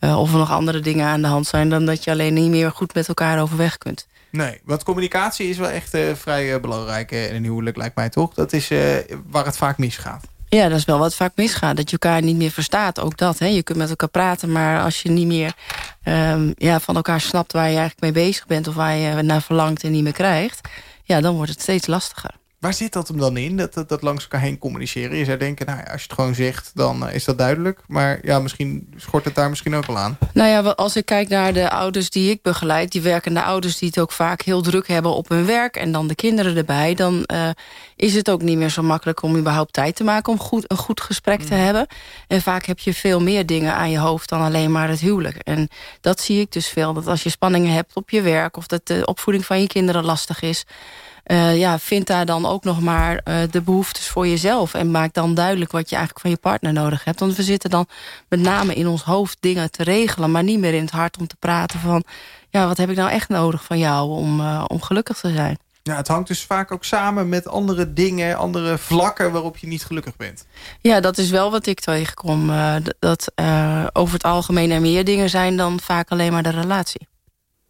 uh, of er nog andere dingen aan de hand zijn... dan dat je alleen niet meer goed met elkaar overweg kunt. Nee, want communicatie is wel echt uh, vrij belangrijk in een huwelijk, lijkt mij toch? Dat is waar het vaak misgaat. Ja, dat is wel wat vaak misgaat. Dat je elkaar niet meer verstaat. Ook dat. Hè? Je kunt met elkaar praten, maar als je niet meer um, ja, van elkaar snapt... waar je eigenlijk mee bezig bent of waar je naar verlangt en niet meer krijgt... ja, dan wordt het steeds lastiger. Waar zit dat hem dan in, dat, dat, dat, langs elkaar heen communiceren? Je zou denken, nou, als je het gewoon zegt, dan eh, is dat duidelijk. Maar ja, misschien schort het daar misschien ook wel aan. Nou ja, als ik kijk naar de ouders die ik begeleid... die werkende ouders die het ook vaak heel druk hebben op hun werk... en dan de kinderen erbij... dan uh, is het ook niet meer zo makkelijk om überhaupt tijd te maken... om goed, een goed gesprek te mm. hebben. En vaak heb je veel meer dingen aan je hoofd dan alleen maar het huwelijk. En dat zie ik dus veel, dat als je spanningen hebt op je werk... of dat de opvoeding van je kinderen lastig is uh, ja, vind daar dan ook nog maar uh, de behoeftes voor jezelf. En maak dan duidelijk wat je eigenlijk van je partner nodig hebt. Want we zitten dan met name in ons hoofd dingen te regelen... maar niet meer in het hart om te praten van... ja, wat heb ik nou echt nodig van jou om, uh, om gelukkig te zijn. Ja, het hangt dus vaak ook samen met andere dingen, andere vlakken waarop je niet gelukkig bent. Ja, dat is wel wat ik tegenkom. Uh, dat uh, over het algemeen er meer dingen zijn dan vaak alleen maar de relatie.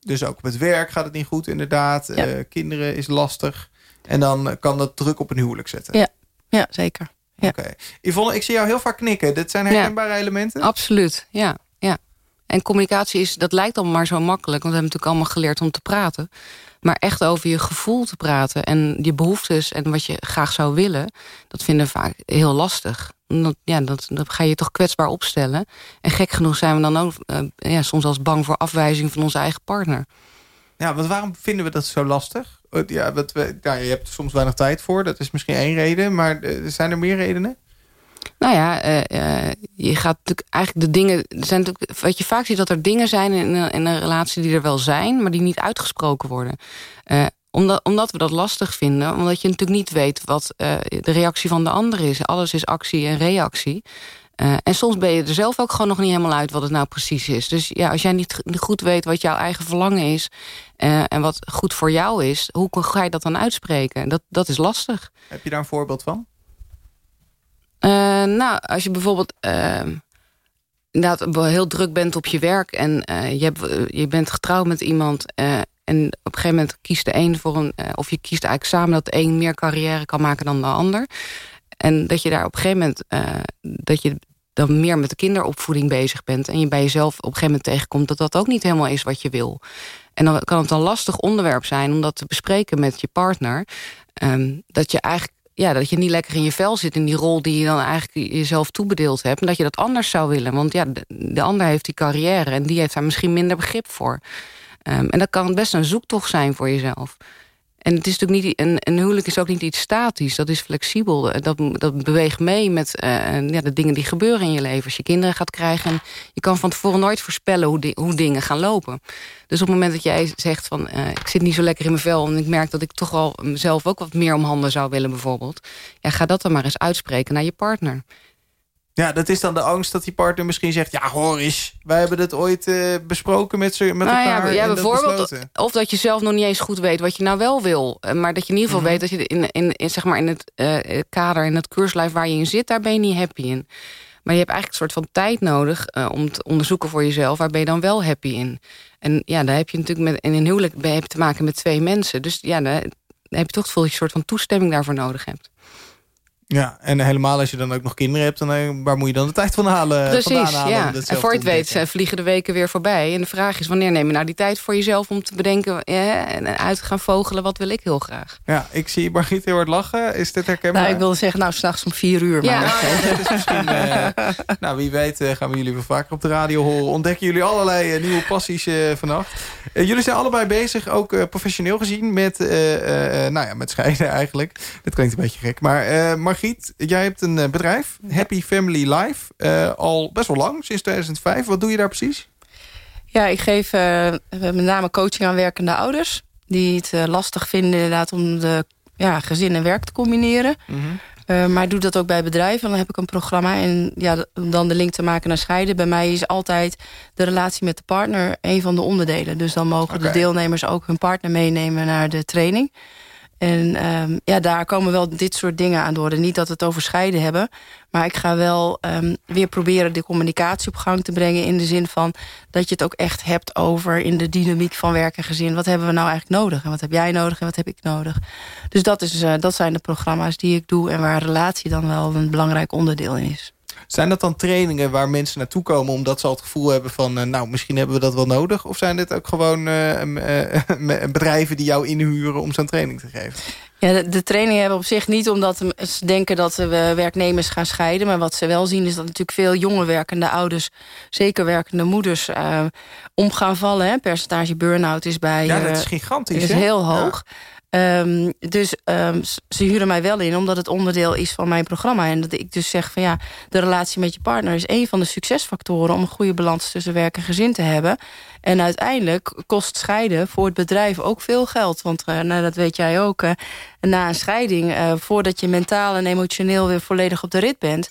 Dus ook met werk gaat het niet goed inderdaad. Ja. Uh, kinderen is lastig. En dan kan dat druk op een huwelijk zetten. Ja, ja zeker. Ja. Oké. Yvonne, ik zie jou heel vaak knikken. Dit zijn herkenbare elementen? Absoluut, ja. ja. En communicatie is, dat lijkt allemaal maar zo makkelijk. Want we hebben natuurlijk allemaal geleerd om te praten. Maar echt over je gevoel te praten en je behoeftes en wat je graag zou willen... dat vinden we vaak heel lastig. Dat, ja, dat, dat ga je toch kwetsbaar opstellen. En gek genoeg zijn we dan ook uh, ja, soms als bang voor afwijzing van onze eigen partner. Ja, want waarom vinden we dat zo lastig? Ja, wat we, nou, je hebt er soms weinig tijd voor, dat is misschien één reden. Maar uh, zijn er meer redenen? Nou ja, uh, je gaat natuurlijk eigenlijk de dingen... Er zijn natuurlijk, wat je vaak ziet dat er dingen zijn in een, in een relatie die er wel zijn... maar die niet uitgesproken worden. Uh, omdat, omdat we dat lastig vinden. Omdat je natuurlijk niet weet wat de reactie van de ander is. Alles is actie en reactie. en soms ben je er zelf ook gewoon nog niet helemaal uit wat het nou precies is. Dus ja, als jij niet goed weet wat jouw eigen verlangen is... en wat goed voor jou is, hoe ga je dat dan uitspreken? Dat, dat is lastig. Heb je daar een voorbeeld van? Uh, nou, als je bijvoorbeeld uh, inderdaad heel druk bent op je werk... en je, hebt, je bent getrouwd met iemand... en op een gegeven moment kiest de een voor een... of je kiest eigenlijk samen dat de een meer carrière kan maken dan de ander. En dat je daar op een gegeven moment... dat je dan meer met de kinderopvoeding bezig bent... en je bij jezelf op een gegeven moment tegenkomt... dat dat ook niet helemaal is wat je wil. En dan kan het een lastig onderwerp zijn om dat te bespreken met je partner... Um, dat je eigenlijk ja, dat je niet lekker in je vel zit... in die rol die je dan eigenlijk jezelf toebedeeld hebt... en dat je dat anders zou willen. Want ja, de, de ander heeft die carrière... en die heeft daar misschien minder begrip voor. Um, en dat kan best een zoektocht zijn voor jezelf. En het is natuurlijk niet, een, een huwelijk is ook niet iets statisch. Dat is flexibel. Dat, dat beweegt mee met uh, ja, de dingen die gebeuren in je leven. Als je kinderen gaat krijgen. je kan van tevoren nooit voorspellen hoe, hoe dingen gaan lopen. Dus op het moment dat jij zegt van... Uh, ik zit niet zo lekker in mijn vel... en ik merk dat ik toch wel mezelf ook wat meer om handen zou willen bijvoorbeeld. Ja, ga dat dan maar eens uitspreken naar je partner. Ja, dat is dan de angst dat die partner misschien zegt... ja, hoor eens, wij hebben het ooit uh, besproken met, met nou elkaar. Ja, ja bijvoorbeeld, of dat je zelf nog niet eens goed weet wat je nou wel wil. Eh, maar dat je in ieder geval mm -hmm. weet dat je in, in, in, zeg maar in het uh, kader... in het keurslijf waar je in zit, daar ben je niet happy in. Maar je hebt eigenlijk een soort van tijd nodig uh, om te onderzoeken voor jezelf... waar ben je dan wel happy in. En ja, daar heb je natuurlijk met, in een huwelijk heb je te maken met twee mensen. Dus ja, daar heb je toch het gevoel dat je een soort van toestemming daarvoor nodig hebt. Ja, en helemaal als je dan ook nog kinderen hebt... Dan, eh, waar moet je dan de tijd van halen? Precies, ja. En voor je het weet vliegen de weken weer voorbij. En de vraag is, wanneer neem je nou die tijd voor jezelf... om te bedenken ja, en uit te gaan vogelen... wat wil ik heel graag? Ja, ik zie Margriet heel hard lachen. Is dit herkenbaar? Nou, ik wilde zeggen, nou, s'nachts om vier uur. Ja. Maar ja, is misschien, uh, nou, wie weet uh, gaan we jullie weer vaker op de radio horen. Ontdekken jullie allerlei nieuwe passies vannacht. jullie zijn allebei bezig, ook professioneel gezien... met, nou ja, met scheiden eigenlijk. Dat klinkt een beetje gek. Maar Margriet, jij hebt een eh, bedrijf, Happy Family Life, uh, al best wel lang, sinds 2005. Wat doe je daar precies? Ja, ik geef uh, met name coaching aan werkende ouders... die het lastig vinden inderdaad om de ja, gezin en werk te combineren. Mm -hmm. maar ik doe dat ook bij bedrijven. Dan heb ik een programma. En ja, om dan de link te maken naar scheiden. Bij mij is altijd de relatie met de partner een van de onderdelen. Dus dan mogen okay. de deelnemers ook hun partner meenemen naar de training. En um, ja, daar komen wel dit soort dingen aan door. Niet dat we het over scheiden hebben. Maar ik ga wel um, weer proberen de communicatie op gang te brengen... in de zin van dat je het ook echt hebt over... in de dynamiek van werk en gezin. Wat hebben we nou eigenlijk nodig? En wat heb jij nodig en wat heb ik nodig? Dus dat, is, uh, dat zijn de programma's die ik doe... en waar relatie dan wel een belangrijk onderdeel in is. Zijn dat dan trainingen waar mensen naartoe komen... omdat ze al het gevoel hebben van... Uh, nou, misschien hebben we dat wel nodig? Of zijn dit ook gewoon uh, uh, bedrijven die jou inhuren... om zo'n training te geven? Ja, de, de trainingen hebben op zich niet omdat ze denken dat we werknemers gaan scheiden. Maar wat ze wel zien is dat natuurlijk veel jonge werkende ouders... zeker werkende moeders om gaan vallen. Hè. Percentage burn-out is bij... Ja, dat is gigantisch. is heel hoog. Ja. Um, dus um, ze huren mij wel in omdat het onderdeel is van mijn programma. En dat ik dus zeg van ja, de relatie met je partner is een van de succesfactoren... om een goede balans tussen werk en gezin te hebben. En uiteindelijk kost scheiden voor het bedrijf ook veel geld. Want uh, nou, dat weet jij ook, uh, na een scheiding... Uh, voordat je mentaal en emotioneel weer volledig op de rit bent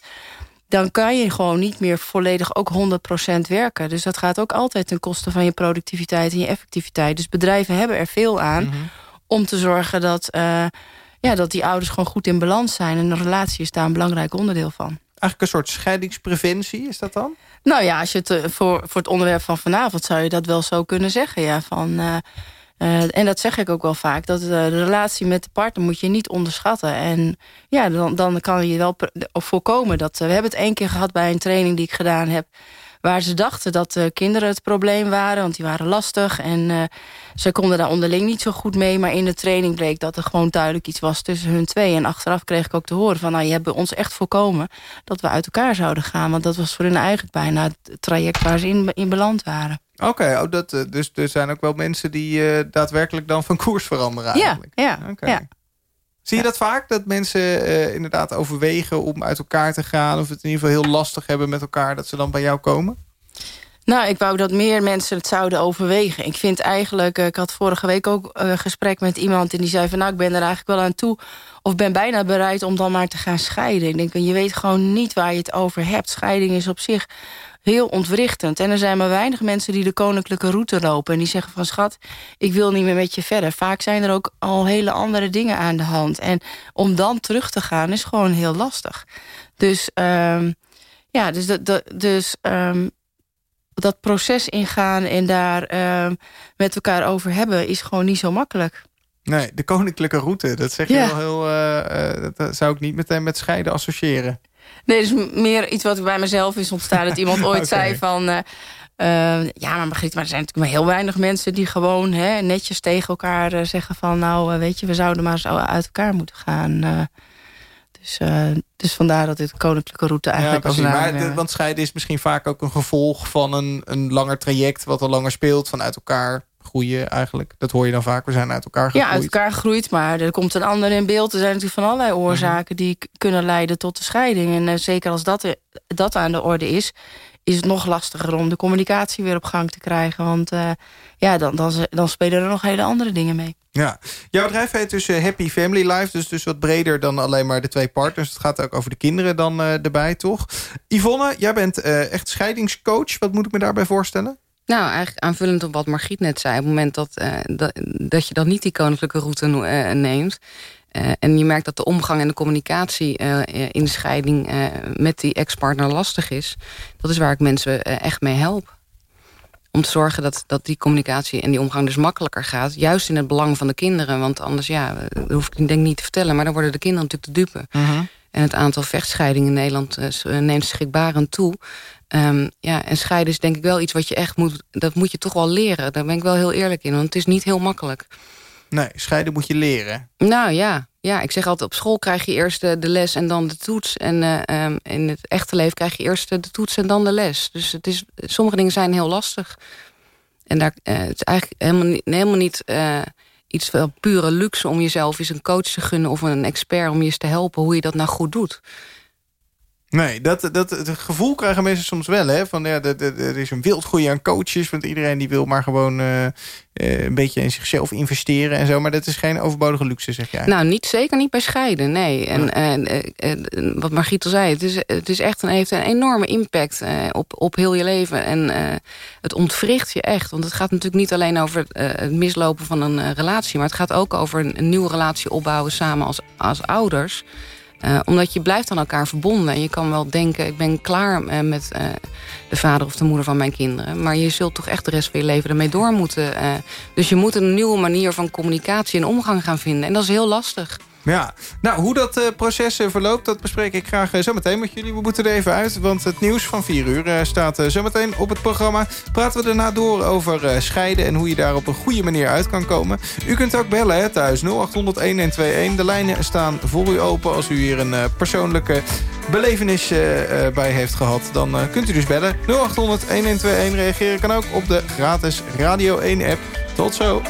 dan kan je gewoon niet meer volledig ook 100% werken. Dus dat gaat ook altijd ten koste van je productiviteit en je effectiviteit. Dus bedrijven hebben er veel aan... -hmm om te zorgen dat, uh, ja, dat die ouders gewoon goed in balans zijn. En een relatie is daar een belangrijk onderdeel van. Eigenlijk een soort scheidingspreventie, is dat dan? Nou ja, als je het, uh, voor, voor het onderwerp van vanavond zou je dat wel zo kunnen zeggen. Ja, van, uh, Uh, en dat zeg ik ook wel vaak. Dat de relatie met de partner moet je niet onderschatten. En ja, dan, dan kan je wel voorkomen dat... we hebben het één keer gehad bij een training die ik gedaan heb waar ze dachten dat de kinderen het probleem waren. Want die waren lastig en uh, ze konden daar onderling niet zo goed mee. Maar in de training bleek dat er gewoon duidelijk iets was tussen hun twee. En achteraf kreeg ik ook te horen van... nou, je hebt ons echt voorkomen dat we uit elkaar zouden gaan. Want dat was voor hun eigenlijk bijna het traject waar ze in, in beland waren. Oké, oh, dat, eh, dus er zijn ook wel mensen die uh, daadwerkelijk dan van koers veranderen eigenlijk. Ja, ja, okay. ja. Zie je dat vaak? Dat mensen uh, inderdaad overwegen om uit elkaar te gaan... of het in ieder geval heel lastig hebben met elkaar... dat ze dan bij jou komen? Nou, ik wou dat meer mensen het zouden overwegen. Ik vind eigenlijk, ik had vorige week ook een gesprek met iemand... en die zei van, nou, ik ben er eigenlijk wel aan toe... of ben bijna bereid om dan maar te gaan scheiden. Ik denk, je weet gewoon niet waar je het over hebt. Scheiding is op zich heel ontwrichtend. En er zijn maar weinig mensen die de koninklijke route lopen... en die zeggen van, schat, ik wil niet meer met je verder. Vaak zijn er ook al hele andere dingen aan de hand. En om dan terug te gaan is gewoon heel lastig. Dus, um, ja, dus, dat, dus um, dat proces ingaan en daar uh, met elkaar over hebben... is gewoon niet zo makkelijk. Nee, de koninklijke route, dat zeg je wel heel... Uh, dat zou ik niet meteen met scheiden associëren. Nee, is meer iets wat bij mezelf is ontstaan. Dat iemand ooit zei van... Uh, uh, ja, maar Margriet, maar er zijn natuurlijk maar heel weinig mensen... die gewoon hè, netjes tegen elkaar zeggen van... nou, weet je, we zouden maar zo uit elkaar moeten gaan... Dus, uh, dus vandaar dat dit koninklijke route eigenlijk ja, maar Want scheiden is misschien vaak ook een gevolg van een, een langer traject... wat al langer speelt, van uit elkaar groeien eigenlijk. Dat hoor je dan vaak, we zijn uit elkaar gegroeid. Ja, uit elkaar gegroeid, maar er komt een ander in beeld. Er zijn natuurlijk van allerlei oorzaken die kunnen leiden tot de scheiding. En uh, zeker als dat, dat aan de orde is is het nog lastiger om de communicatie weer op gang te krijgen. Want uh, ja, dan, dan, dan spelen er nog hele andere dingen mee. Ja, jouw bedrijf heet dus uh, Happy Family Life. Dus, dus wat breder dan alleen maar de twee partners. Het gaat ook over de kinderen dan uh, erbij, toch? Yvonne, jij bent echt scheidingscoach. Wat moet ik me daarbij voorstellen? Nou, eigenlijk aanvullend op wat Margriet net zei. Op het moment dat, dat, dat je dan niet die koninklijke route neemt... Uh, en je merkt dat de omgang en de communicatie uh, in de scheiding uh, met die ex-partner lastig is. Dat is waar ik mensen echt mee help. Om te zorgen dat, dat die communicatie en die omgang dus makkelijker gaat. Juist in het belang van de kinderen. Want anders, ja, dat hoef ik denk niet te vertellen... maar dan worden de kinderen natuurlijk de dupe. -huh. En het aantal vechtscheidingen in Nederland neemt schrikbarend toe. Um, ja, en scheiden is denk ik wel iets wat je echt moet... dat moet je toch wel leren. Daar ben ik wel heel eerlijk in. Want het is niet heel makkelijk. Nee, scheiden moet je leren. Nou ja, ja, ik zeg altijd op school krijg je eerst de, les en dan de toets. En uh, um, in het echte leven krijg je eerst de, toets en dan de les. Dus het is, sommige dingen zijn heel lastig. En daar, uh, het is eigenlijk helemaal niet, helemaal niet uh, iets van pure luxe... om jezelf eens een coach te gunnen of een expert om je eens te helpen... hoe je dat nou goed doet. Nee, dat, dat, het gevoel krijgen mensen soms wel. Hè? Van, ja, er is een wildgroei aan coaches. Want iedereen die wil maar gewoon uh, een beetje in zichzelf investeren en zo. Maar dat is geen overbodige luxe, zeg jij. Nou, niet, zeker niet bij scheiden, nee. En, uh, wat Margriet al zei, het, is, het is echt een, heeft een enorme impact op, op heel je leven. En het ontwricht je echt. Want het gaat natuurlijk niet alleen over het mislopen van een relatie. Maar het gaat ook over een, een nieuwe relatie opbouwen samen als, als ouders... Uh, omdat je blijft aan elkaar verbonden. En je kan wel denken, ik ben klaar uh, met uh, de vader of de moeder van mijn kinderen. Maar je zult toch echt de rest van je leven ermee door moeten. dus je moet een nieuwe manier van communicatie en omgang gaan vinden. En dat is heel lastig. Ja, nou, hoe dat uh, proces uh, verloopt, dat bespreek ik graag uh, zometeen met jullie. We moeten er even uit, want het nieuws van 4 uur staat zometeen op het programma. Praten we daarna door over scheiden en hoe je daar op een goede manier uit kan komen. U kunt ook bellen hè, thuis, 0800-1121. De lijnen staan voor u open. Als u hier een persoonlijke belevenis bij heeft gehad, dan kunt u dus bellen. 0800-1121 reageren kan ook op de gratis Radio 1-app. Tot zo!